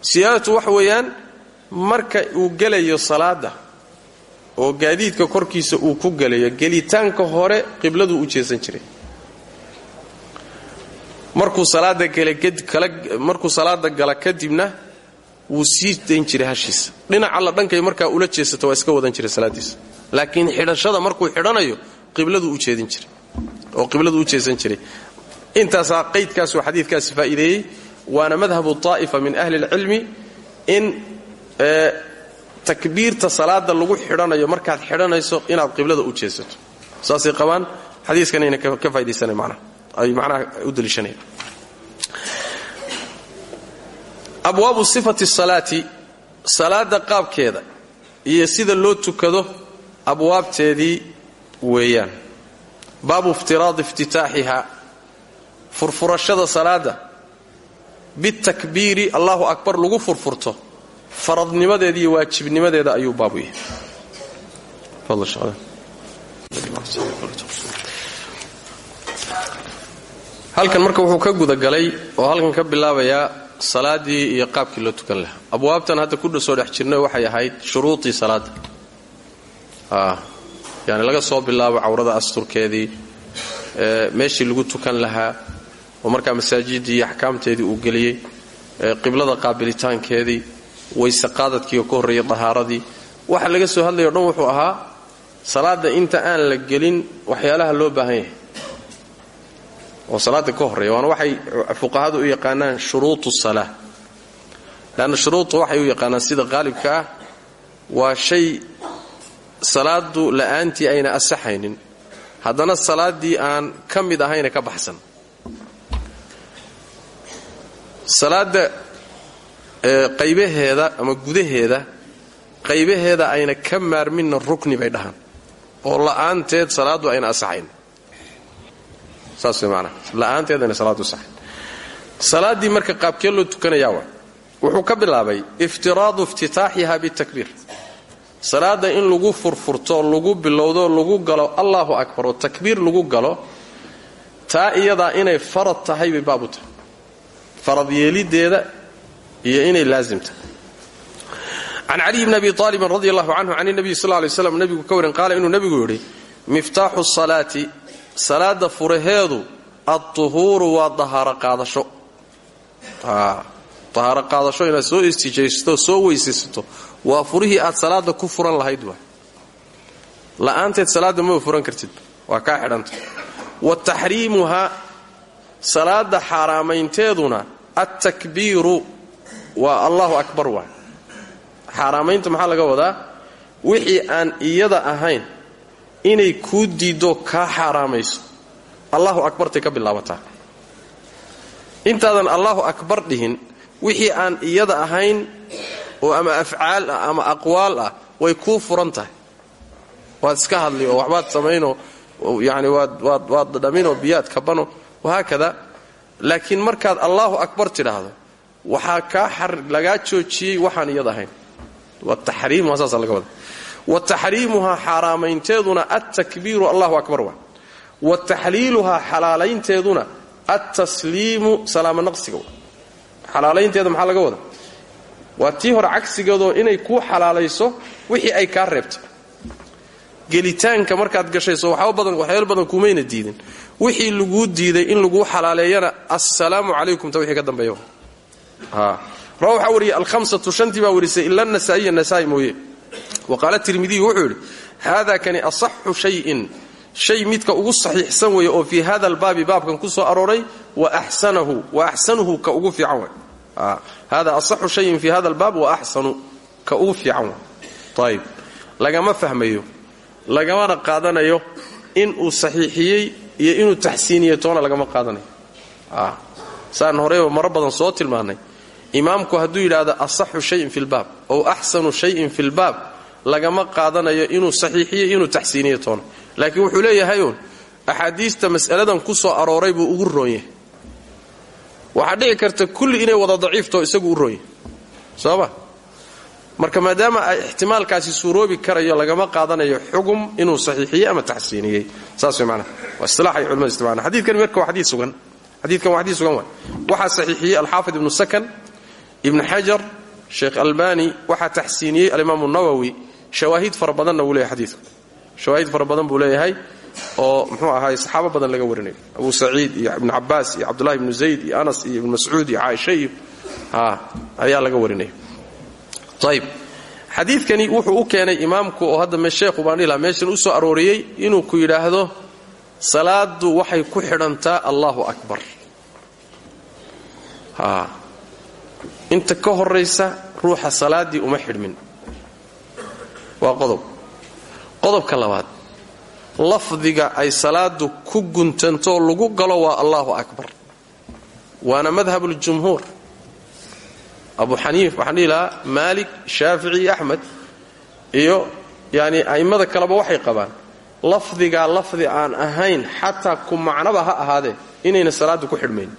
Siyaadatu waxa weeyaan marka uu gelayo salaada oo gaadiidka korkiisa uu ku gelayo gelitaanka hore qibladuu u jeesan jiray. Markuu salaada gala kadibna wuu sii dayn jiray hashiisa dhinaca la dhankay markaa ula jeesato waa iska wadan jiray salaadiisa laakiin xidhashada markuu xidhanayo qibladuu u jeedin jiray oo qibladu u jeesan jiray. Intaasaa qaydkaasuu xadiidkaasi faa'iideeyey waana madhabu taa'ifa min ahli اlcilmi in takbiirta salaada lagu xidhanayo markaad xidhanayso inaad qiblada u jeesato. Saasay qabaan xadiiskanayna ka faaidaysana manaa ay macnaha u daliishanayaan. Abwaabu sifati salaati salaada qaabkeeda iyo sida loo tukado abwaabteedii weeyaan baabu iftiraadi iftitaaxiha furfurashada salaada bitakbiiri allahu akbar lagu furfurto faradnimadeeda iyo waajibnimadeeda ayuu baabu yahay. Halkan marka wuxuu ka gudagalay oo halkan ka bilaabayaa salaadii iyo qaabkii loo tukan lahaa. Abwaabtan hadda ku soo dhex jirna waxay ahayd shuruudii salaada yani laga soo bilaabo cawrada asturkeedii meeshii lagu tukan lahaa oo markaa masaajidii iyo axkaamteedii uu geliyey qiblada qaabilitaankeedii wayse qaadadkii oo ka horreeyay dahaaradii waxa laga soo hadlaya o dhan wuxuu ahaa salaada inta aan la gelin waxyaalaha loo baahan yahay. Oo salaada ka horreeya waana waxay fuqahadu u yaqaanaan shuruutu salaa leanna shuruudta waxay u yaqaanaan sida qaalibka ah waa shay salaadu la'aantii ayna asaxaynin. Haddana salaaddii aan ka mid ahayna ka baxsan. Salaadda qaybaheeda ama gudaheeda qaybaheeda ayna ka maarminna rukni bay dhahaan. Oo la'aanteed salaaddu ayna asaxayn. Saas way la'aanteed ayna salaaddu asaxayn. Salaaddii marka qaabkee loo tukanayaa wuxuu ka bilaabay iftiraadu iftitaaxiha bitakbiir salaada in lagu furfurto lagu bilowdo lagu galo allahu akbar oo takbiir lagu galo taa iyadaa inay farad tahay bay baabu tahay. Farad yeelideeda iyo inay laazim tahay. Can caliy bni abi aalibin radi allahu canhu can nabiy sal lay slam nebigu ka warin qaala inuu nebigu yidhi miftaaxu salaati salaada furaheedu adtuhuuru waa dahaaro qaadasho. Dahaaro qaadasho inaad soo istijaysato soo weysaysato waa furihii aad salaada ku furan lahayd waa la'aanteed salaadda maba furan kartid. Waa kaa xidhanta. Wa taxriimuhaa salaada xaaraamaynteeduna attakbiiru waa allahu akbar waa xaaraamaynta maxaa laga wadaa? Wixii aan iyada ahayn inay kuu diiddo kaa xaaraamayso allahu akbartay ka bilaabataa. Intaadan allahu akbar dhihin wixii aan iyada ahayn ama afcaal ah ama aqwaal ah way kuu furan tahay. Waad iska hadli oo waxbaad samaynoo yani waad dhaminoo biyaad kabano wahaakada laakiin markaad allahu akbar tidhaahdo waxaa kaa lagaa joojiyey waxaan iyada ahayn. Wataxriimuha laga wada wa taxriimuhaa xaaraamaynteeduna attakbiiru allahu akbar wa wa taxliiluhaa xalaalaynteeduna attasliimu salaamo naqsiga xalaalaynteeda maxaa laga wada waa tii hore cagsigeedoo inay kuu xalaalayso wixii ay kaa reebtay gelitaanka markaad gashayso waxyaalo badan kumayna diidin. Wixii laguu diiday in laguu xalaaleeyana assalaamu calaykum ta wixii ka dambeeya rawa waxaa wariyey alhamsatu shantii baa warisay ila nasaa'iya nasaa'i mooye. Wa qaala tirmidiyu wuxuu yidhi kani asaxu shayin. Shay midka ugu saxiixsan weeye oo fii hada albaabi baabkan ku soo arooray wa axsanuhu ka ugu fiican way hada asaxu shayin fi hada albaab wa axsanu ka ugu fiican way ayib lagama fahmayo lagamana qaadanayo inuu saxiixiyey iyo inuu taxsiiniyey toona lagama qaadanayo saan horeyba maro badan soo tilmaannay imaamku hadduu yidhaahdo asaxu shayin fi lbaab ow axsanu shayin fi lbaab lagama qaadanayo inuu saxiixiyey inuu taxsiiniyo toona laakiin wuxuu leeyahayoon axaadiista mas'aladan ku soo arooray buu ugu roon waxaa dhici karta kulli inay wada daciiftao isagu u yahay sooma marka maadaama ay ixtimaalkaasi suuroobi karayo lagama qaadanayo xugum inuu saxiixiyey ama taxsiiniyey saas way macnaha. Waa istilaaxay culimada isticmaalaan. Xadiidkan marka waa xadiid sugan. Xadiidkan waa xadiid sugan waay. Waxaa saxiixiyey alxaafid ibnu sakan ibn xajar sheekh albani. Waxaa taxsiiniyey alimaamu nawowi shawaahid fara badanna leeyahay xadiidku shawaahid fara badan buu leeyahay oo muxuu ahaay saxaabo badan laga warinayo abu saciid iyo ibnu cabaas iyo cabdullahi ibnu zayd iyo anas iyo ibnu iyo caaisha iyo ayaa laga warinaya ayb xadiidkani wuxuu u keenay imaamku oo hadda sheekhu baan dhihi meeshan u soo arooriyey inuu ku yidhaahdo salaadu waxay ku xidhantaa allahu akbar. Inta ka horaysa ruuxa salaaddii uma xidhmin. Waa qodob. Qodobka labaad lafdiga ay salaadu ku guntantoo lagu galo waa allahu akbar. Waana madhabuljumhuur abu xaniif waxaan dhihi lahaa maalik shaafici axmed iyo yani a'immada kaleba waxay qabaan lafdigaa lafdi aan ahayn xataa ku macnaba ha ahaadee inayna salaaddu ku xidhmayn.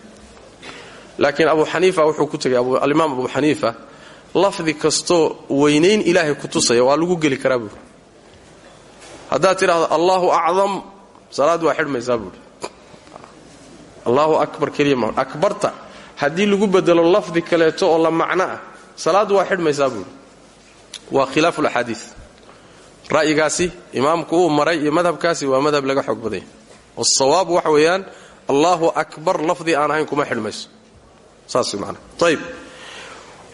Laakiin abu xaniifa wuxuu ku tegay alimaam abu xaniifa lafdi kastoo weynayn ilaahay ku tusaya waa lagu geli karaa buuri haddaad tidhaahdo allahu acdam salaad waa xidhmaysaa buuri allahu akbar keliya ma akbarta. Haddii lagu bedelo lafdi kaleeto oo la macno ah salaaddu waa xidhmaysaa buuri waa khilaafu laxaadiid ra'yigaasi imaamku uu maray iyo madhabkaasi waa madhab laga xoog badanya wasawaab waxa weeyaan allahu akbar lafdi aan ahayn kuma xidhmayso. Saas man ayb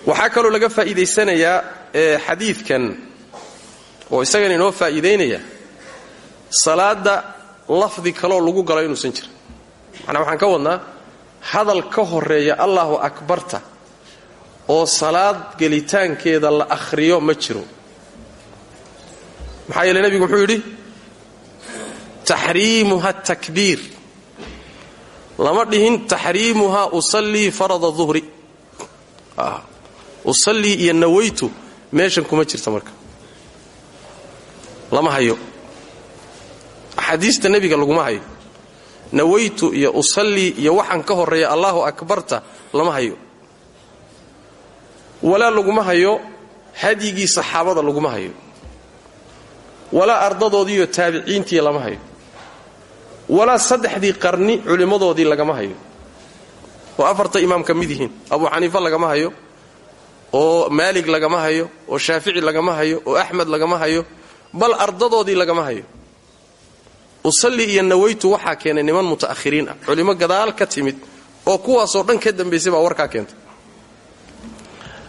waxaa kaloo laga faa'iidaysanayaa xadiidkan oo isagana inoo faa'iidaynaya salaada lafdi kaloo lagu galo inuusan jirin. Macnaa waxaan ka wadnaa hadal ka horreeya allahu akbarta oo salaad gelitaankeeda la akhriyo ma jiro. Maxaa yeele nebigu muxuu yidhi taxriimuha takbiir. Lama dhihin taxriimuha usallii farada duhri usallii iyo nawaytu meeshan kuma jirta marka. Lama hayo axaadiista nebiga laguma hayo. Nawaytu iyo usallii iyo waxaan ka horreeya allahu akbarta lama hayo. Walaa laguma hayo hadyigii saxaabada laguma hayo. Walaa ardadoodiiyo taabiciintii lama hayo. Walaa saddexdii qarni culimmadoodii lagama hayo. Oo afarta imaam ka mid yihiin. Abu xaniifa lagama hayo oo maalig lagama hayo oo shaafici lagama hayo oo axmed lagama hayo bal ardadoodii lagama hayo usalli iyo nawaytu waxaa keenay niman muta'ahiriin ah. Culimo gadaal ka timid oo kuwaasoo dhan ka dambaysay baa warkaa keentay.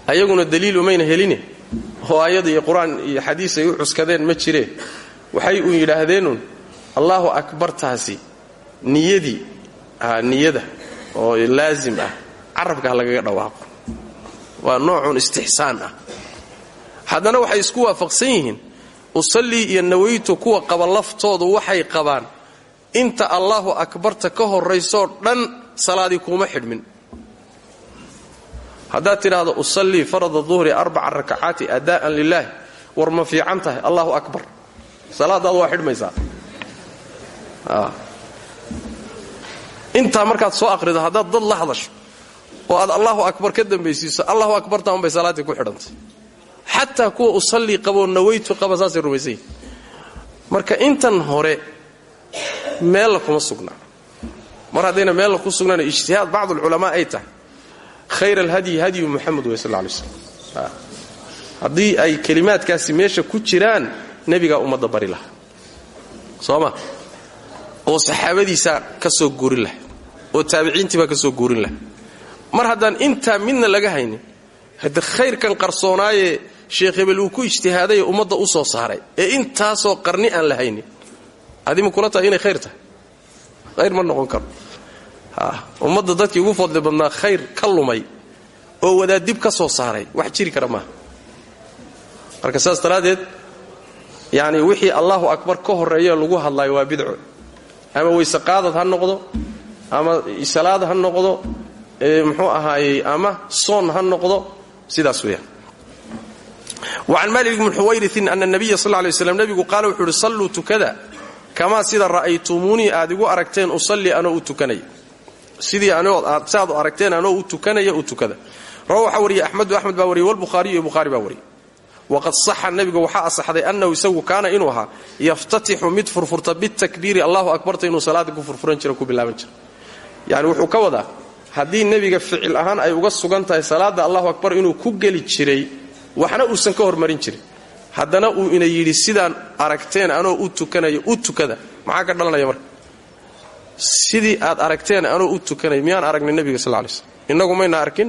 Ayaguna daliil umayna heline oo ayada iyo qur'aan iyo xadiis ay u cuskadeen ma jiree waxay uun yidhaahdeenuun allahu akbartaasi niyadii niyada oo laazim ah carabka ha lagaga dhawaaqo. Waa noocun istixsaan ah. Haddana waxay isku waafaqsan yihiin usallii iyo nawaytu kuwa qaba laftoodu waxay qabaan. Inta allahu akbarta ka horaysoo dhan salaadii kuuma xidhmin. Haddaad tidhaahdo usallii farada duhri arbaca rakacaati ada'an lilaahi war ma fiican tahay allahu akbar. Salaadaadu waa xidhmaysaa. Intaa markaad soo aqrido haddaad dad la hadasho oo aad allahu akbar ka dambaysiiso allahu akbarta unbay salaaddii ku xidhantay xataa kuwa usallii qaboo nawaytu qaba saasay rumaysan yihiin marka intan hore meella kuma sugnaa mar haddayna meella ku sugnaan ijtihaad bacdulculamaa ay tahay. Khayr alhadyi hadyu muxamed wey sal lay slam haddii ay kelimaadkaasi meesha ku jiraan nebigaa ummadda bari laha soo ma? Oo saxaabadiisaa ka guurin laha oo taabiciintiibaa ka guurin laha mar haddaan intaa midna laga haynin hadde khayrkan qarsoonaayee sheekh hebel uu ku ijtihaadaye ummadda u soo saaray. Ee intaasoo qarni aan la haynin kula tahay inay khayr tahay? Khayr ma noqon karo. Ummadda dadkii ugu fadli badnaa khayr ka lumay oo wadaadib ka soo saaray. Wax jiri kara maaha. Marka saas daraaddeed yacni wixii allahu akbar ka horreeya lagu hadlaayo waa bidco. Ama weyse qaadad ha noqdo ama salaad ha noqdo muxuu ahaayey ama soon ha noqdo sidaas weeyaan wacan malik bni xuwayriin ana nabiya sal lay slam nebigu qaala wuxuu uhi salluu tukada. Kamaa sida ra'aytumuunii aad igu aragteen usallii anoo u tukanaya sidii saad u aragteen anoo u tukanaya u tukada. Rawa waxaa wariyey axmedu axmed baa wariyey walbukhaariyu iyo bukhaari baa wariyey waqad saxa nebiga waxaa asaxday annahu isagu kaana inuu ahaa yaftatixu mid furfurta bitakbiiri allahu akbarta inuu salaada ku furfuran jira ku bilaaban jira yani wuxuu ka wadaa waxna uusan ka hormarin jirin. Haddana uu ina yidhi sidaan aragteen anoo u tukanaya u tukada. Maxaa ka dhalanaya marka? Sidii aad aragteen anoo u tukanaya miyaan aragnay nebiga sal lay slm innagu mayna arkin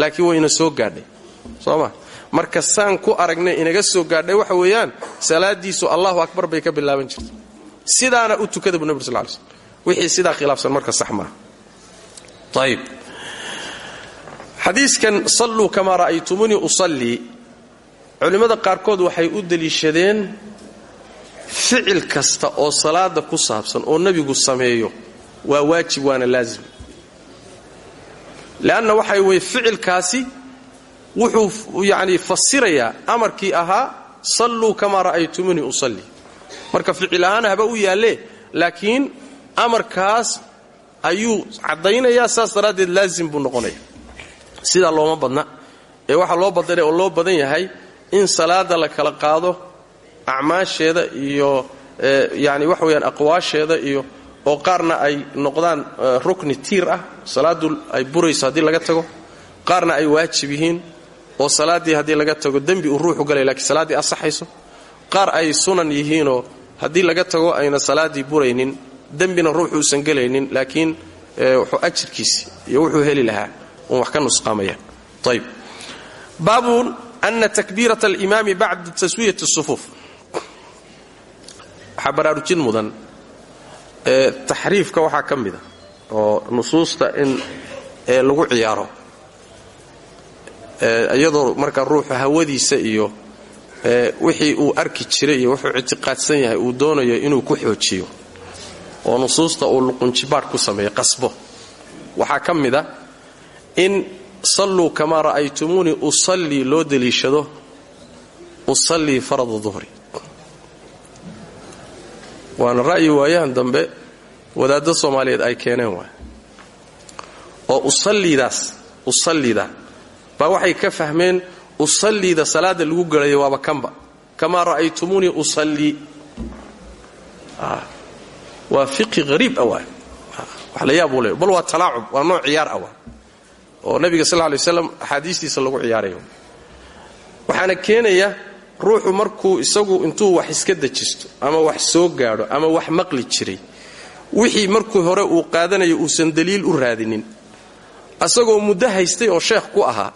laakiin wayna soo gaadhay. Soo ma? Marka saan ku aragnay inaga soo gaadhay waxa weeyaan salaadiisu allahu akbar bay ka bilaaban jirtay. Sidaana u tukada buu nebig sal lay wixii sidaa khilaafsan marka sax maaha ayb xadiiskan salluu kamaa ra'aytumunii usallii. Culimmada qaarkood waxay u deliishadeen ficil kasta oo salaada ku saabsan oo nebigu sameeyo waa waajib waana laazim. Leanna waxay weye ficilkaasi wuxuu yacni fasirayaa amarkii ahaa salluu kamaa ra'aytumunii usalli marka ficil ahaan haba u yaallee laakiin amarkaas ayuu caddaynayaa saas daraaddeed laazim buu noqonaya sidaa looma badna. Ee waxaa loo badana oo loo badan yahay in salaada la kala qaado acmaasheeda iyo yani waxa weyaan aqwaasheeda iyo oo qaarna ay noqdaan rukni tiir ah. Salaadu ay burayso haddii laga tago. Qaarna ay waajib yihiin oo salaaddii haddii laga tago dembi uu ruuxu galay lakiin salaaddii asaxayso qaar ay sunan yihiinoo haddii laga tago ayna salaaddii buraynin dembina ruuxuusan gelaynin laakiin wuxuu ajirkiisi iyo wuxuu heli lahaa un wax ka nusqaamayaan ayb baabun ana takbiirat alimaami bacda taswiyati sufuuf waxaa baraarujin mudan taxriifka waxaa ka mida oo nusuusta in lagu ciyaaro. Iyadoo marka ruuxu hawadiisa iyo wixii uu arki jiray iyo wuxuu ictiqaadsan yahay uu doonayo inuu ku xoojiyo. Oo nusuusta uu luqunjibaadh ku sameeyo qasbo. Waxaa ka in salluu kamaa ra'aytumuunii usallii loo deliishado usallii farada duhri. Waana ra'yi waayahan dambe wadaadda soomaaliyeed ay keeneen waay. Oo usalliidaas usallida baa waxay ka fahmeen usalliida salaada lagu gelayo waaba kanba kamaa ra'aytumuunii usallii waa fiqi hariib ah waay. Wax la bal waa talaacub waa nooc ciyaar ah oo nabiga sal ly waslam axaadiistiisa lagu ciyaarayo. Waxaana keenaya ruuxu markuu isagu intuu wax iska dejisto ama wax soo gaadho ama wax maqli jiray wixii markuu hore uu qaadanayo uusan daliil u raadinin. Asagoo muddo haystay oo sheekh ku ahaa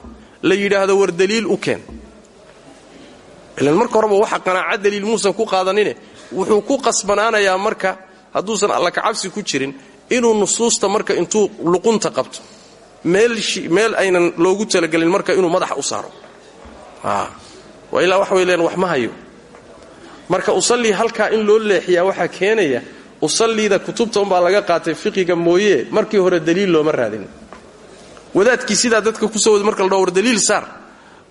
la yidhaahdo war daliil u keen. Ilan marka horeba waxa qanaaca daliil muusan ku qaadanine wuxuu ku qasbanaanayaa marka hadduusan alla kacabsi ku jirin inuu nusuusta marka intuu luqunta qabto meel aynan loogu talagelin marka inuu madaxa u saaro. Ilaa waxa way leen wax ma hayo. Marka usallii halkaa in loo leexiyaa waxaa keenaya usalliida kutubta umbaa laga qaatay fiqiga mooye markii hore daliil looma raadin. Wadaadkii sidaa dadka ku soo wada marka la war daliil saar.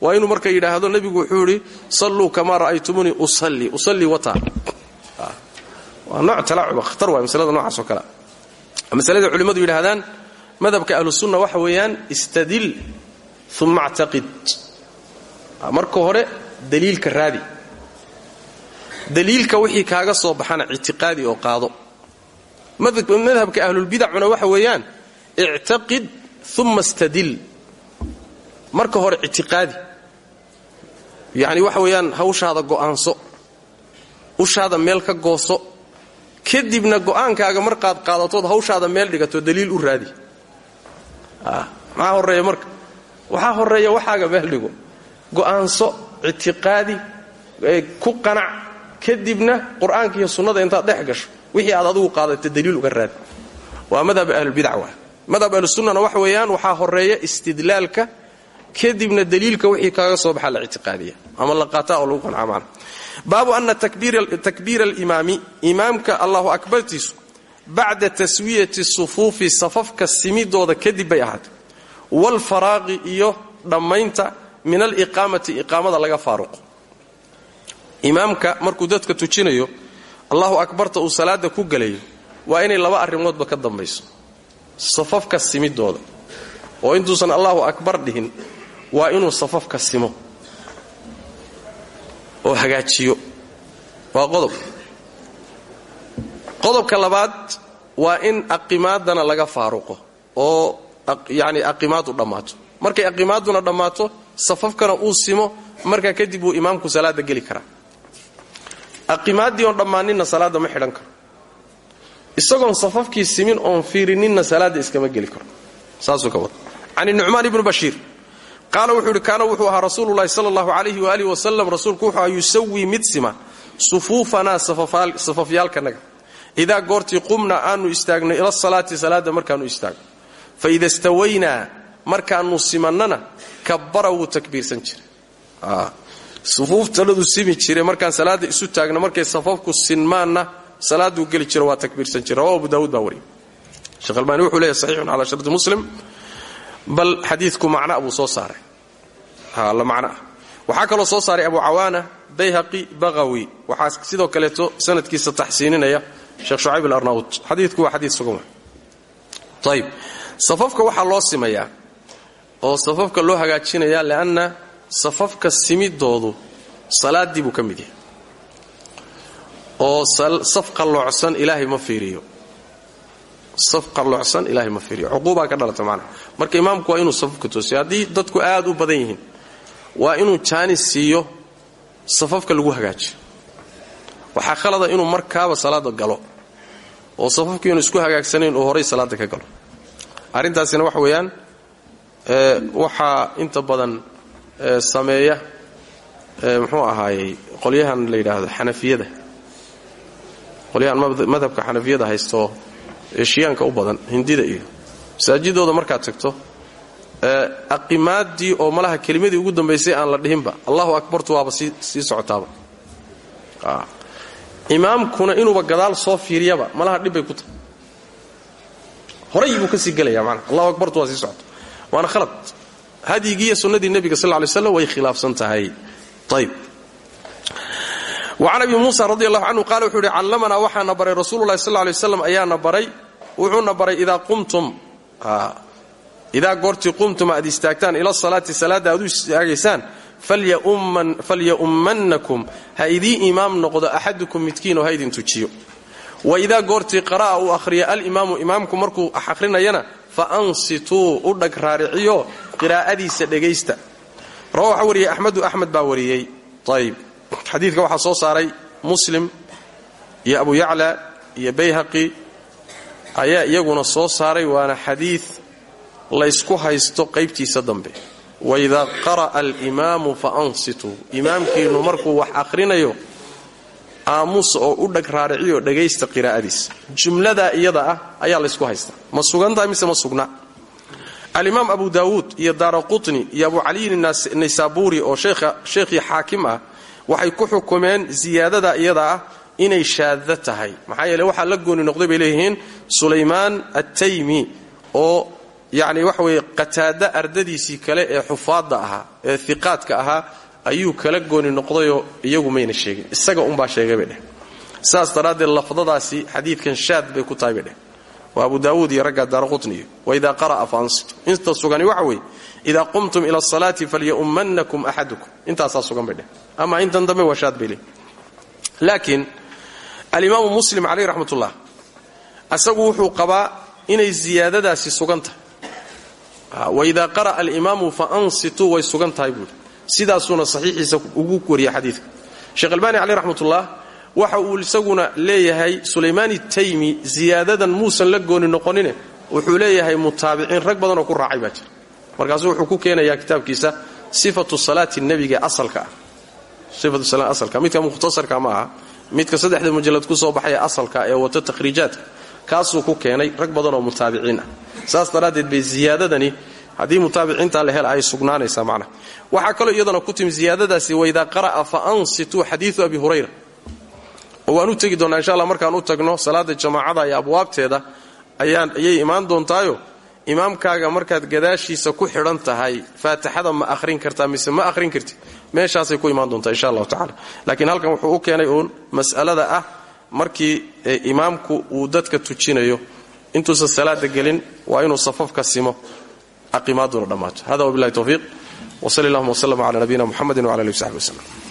Waa inuu marka yidhaahdo nebigu wuxuu idhi salluu kamaa ra'aytumunii usallii usallii wataa waa nooc talaacuba khatar waa masalada noocaas oo kale. Masalada culimmadu yidhaahdaan madhabka ahlusunna waxa weeyaan istadil uma actaqid marka hore daliilka raadi. Daliilka wixii kaaga soo baxana ictiqaadi oo qaado. Madhabka ahlulbidacuna waxa weeyaan ictaqid uma istadil. Marka hore ictiqaadi yacni waxa weeyaan hawshaada go'aanso ushaada meel ka gooso kadibna go'aankaaga markaad qaadatood hawshaada meel dhigato daliil u raadi maxaa horreeya marka? Waxaa horreeya waxaaga meel dhigo go'aanso ictiqaadi ku qanac kadibna qur'aanka iyo sunnada intaad dhex gasho wixii aad adigu qaadata daliil uga raadi waa madhab ahlulbidac waa madhab ahlusunnana waxa weeyaan waxaa horreeya istidlaalka kadibna daliilka wixii kaaga soo baxa la ictiqaadiya. Ama la qaataa oo lagu qancaa macna baabu ana takbiira alimaami imaamka allahu akbartiisu bacda taswiyati sufuufi safafka simidooda kadib bay ahaatay. Waalfaraaqi iyo dhammaynta min aliqaamati iqaamada laga faaruqo. Imaamka markuu dadka tujinayo allahu akbarta uu salaada ku gelayo waa inay laba arrimoodba ka dambayso. Safafka simidooda. Oo intuusan allahu akbar dhihin waa inuu safafka simo. Oo hagaajiyo. Waa qodob qodobka labaad waa in aqimaadana laga faaruqo oo yacni aqimaadu dhammaato. Markay aqimaaduna dhammaato safafkana uu simo markaa kadib uu imaamku salaada geli karaa. Aqimaaddii oon dhammaaninna salaadda ma xidhan karo. Isagoon safafkii simin oon fiirininna salaadda iskama geli karo. Saasuu ka wada can nucmaan ibni bashiir qaala wuxuu ihi kaana wuxuu ahaa rasuululahi sala allahu calayhi waaalih wasalam rasuulku wuxuu ahaa yusawii mid sima sufuufanaa safafyaalkanaga idaa goortii qumna aanu istaagno ila salaati salaadda markaanu istaagno fa ida stawaynaa markaanu simannana kabbara wuu takbiirsan jiray. Sufuuftanadu simi jire markaan salaada isu taagno markay safafku sinmaanna salaaduu geli jiro waa takbiirsan jira rawa abu daawuud baa wariyay sheekh albaani wuxuu leeyahy saxiixun calaa muslim bal xadiidku macna buu soo saaray. La macnoah waxaa kaloo soo abu cawaana bayhaqi baqawi waxaa sidoo kaleeto sanadkiisa taxsiininaya sheekh shucayb alarnaut. Xadiidku waa xadiid sugan. Ayib safafka waxaa loo simayaa oo safafka loo hagaajinayaa lianna safafka simidoodu salaaddii buu ka mid yahay. Oo saf qalloocsan ilaahay ma fiiriyo. Saf qalloocsan ilaahay ma fiiriyo. Cuquubaa ka dhalata macnaha marka imaamku waa inuu safafka toosiyo. Haddii dadku aad u badan yihiin waa inuu jaanis siiyo safafka lagu hagaajiyo. Waxaa khalada inuu markaaba salaada galo oo safafka inuu isku hagaagsanayn uu horay salaada ka galo. Arrintaasina waxa weeyaan waxaa inta badan sameeya muxuu ahaayey qolyahan la yidhaahdo xanafiyada. Qolyahan madhabka xanafiyada haysto eshiyaanka u badan hindida iyo masaajidooda markaad tagto aqimaadii oo malaha kelimadii ugu dambaysay aan la dhihinba allahu akbartu waaba sii socotaaba imaamkuna inuuba gadaal soo fiiriyaba malaha dhibbay ku tahay. Horay buu ka sii gelaya manaa allahu akbartu waa sii socota. Waana khalad. Hadyigiiyo sunnadii nebiga sal lay slam way khilaafsan tahay. Ayb wacan abi muusa radi allahu canhu wuxuu yidhi callamanaa waxaana baray rasuululahi sal lay waslam ayaana baray. Wuxuuna baray qumtum idaa goortii qumtum aad ila salaati salaadda aad u falya'ummannakum ha idii imaam noqdo axadukum midkiinoo ha idin tujiyo. Wa idaa goortii qara'a uu akhriya alimaamu imaamku markuu akhrinayana fa ansituu u dhag raariciyo qiraa'adiisa dhegaysta. Rawa waxaa wariyey axmedu axmed baa wariyey. Ayb xadiidka waxaa soo saaray muslim iyo abu yacla iyo bayhaqi. Ayaa iyaguna soo saaray waana xadiid laysku haysto qaybtiisa dambe waidaa qara'a alimaamu fa ansituu imaamkiinnu markuu wax akhrinayo aamusa oo u dhag raariciyo dhagaysta qiraa'adiisa jumladaa iyada ah ayaa laysku haystaa ma sugantahay mise ma sugna alimaam abu daawuud iyo daara qutni iyo abu caliyin naysaabuuri oo sheekhii xaakim ah waxay ku xukumeen siyaadada iyada ah inay shaadda tahay maxaa yeele waxaa la gooni noqday bay leeyihiin sulaymaan attaymi oo yacni waxa weeye qataada ardadiisii kale ee xufaadda ahaa ee hiqaadka ahaa ayuu kala gooni noqdayoo iyagu mayna sheegin. Isaga unbaa sheegay bay saas daraaddeed lafdadaasi xadiidkan shaad bay ku tahay bay abu daawuud iyo raggaa daara qutniyo waidaa qara'a fa ansitu inta sugani waxa weeye idaa qumtum ila asalaati falya'ummannakum axadukum intaasaa sugan bay ama intan dambe waa shaad bay leeyihiin laakiin muslim caleyh raxmatullah asagu wuxuu qabaa inay ziyaadadaasi sugan waidaa qara'a alimaamu fa ansituu way sugan tahay buuhi sidaasuuna saxiixiisa ugu wariya xadiidka. Sheekh albaani caleyh raxmatullah waxa uu isaguna leeyahay sulaymaan taymi ziyaadadan muusan la gooni noqonine wuxuu leeyahay mutaabiciin rag badanoo ku raacay baa jira. Markaasuu wuxuu ku keenayaa kitaabkiisa sifatu salaati nebiga asalka ah. Midka mukhtasarka ma aha midka saddexda mujallad ku soo baxaya asalka ee wata takhriijaadka kaasuu ku keenay rag badanoo mutaabiciin ah. Saas daraaddeed bay ziyaadadani haddii mutaabiciintaa la hela ay sugnaanaysaa macnaha waxaa kaloo iyadana ku timi ziyaadadaasi waidaa qara'a fa ansituu xadiidu abi hurayra. Oo waan u tegi insha alla markaan u tagno salaada jamaacada iyo abwaabteeda ayay imaan doontaayo? Imaamkaaga markaad gadaashiisa ku xidhan tahay faatixada ma ahrin kartaa mise ma ahrin kartid? Meeshaasay ku imaan doontaa insha allahu tacala laakiin halkan wuxuu u keenay uun mas'alada ah markii imaamku uu dadka tujinayo intuusan salaada gelin waa inuu safafka simo. Aqimaaduna dhammaato hada wabillahi towfiiq wsali allahuma wslm cala nabiyina muxamedi wcala alihi w saxbi wslem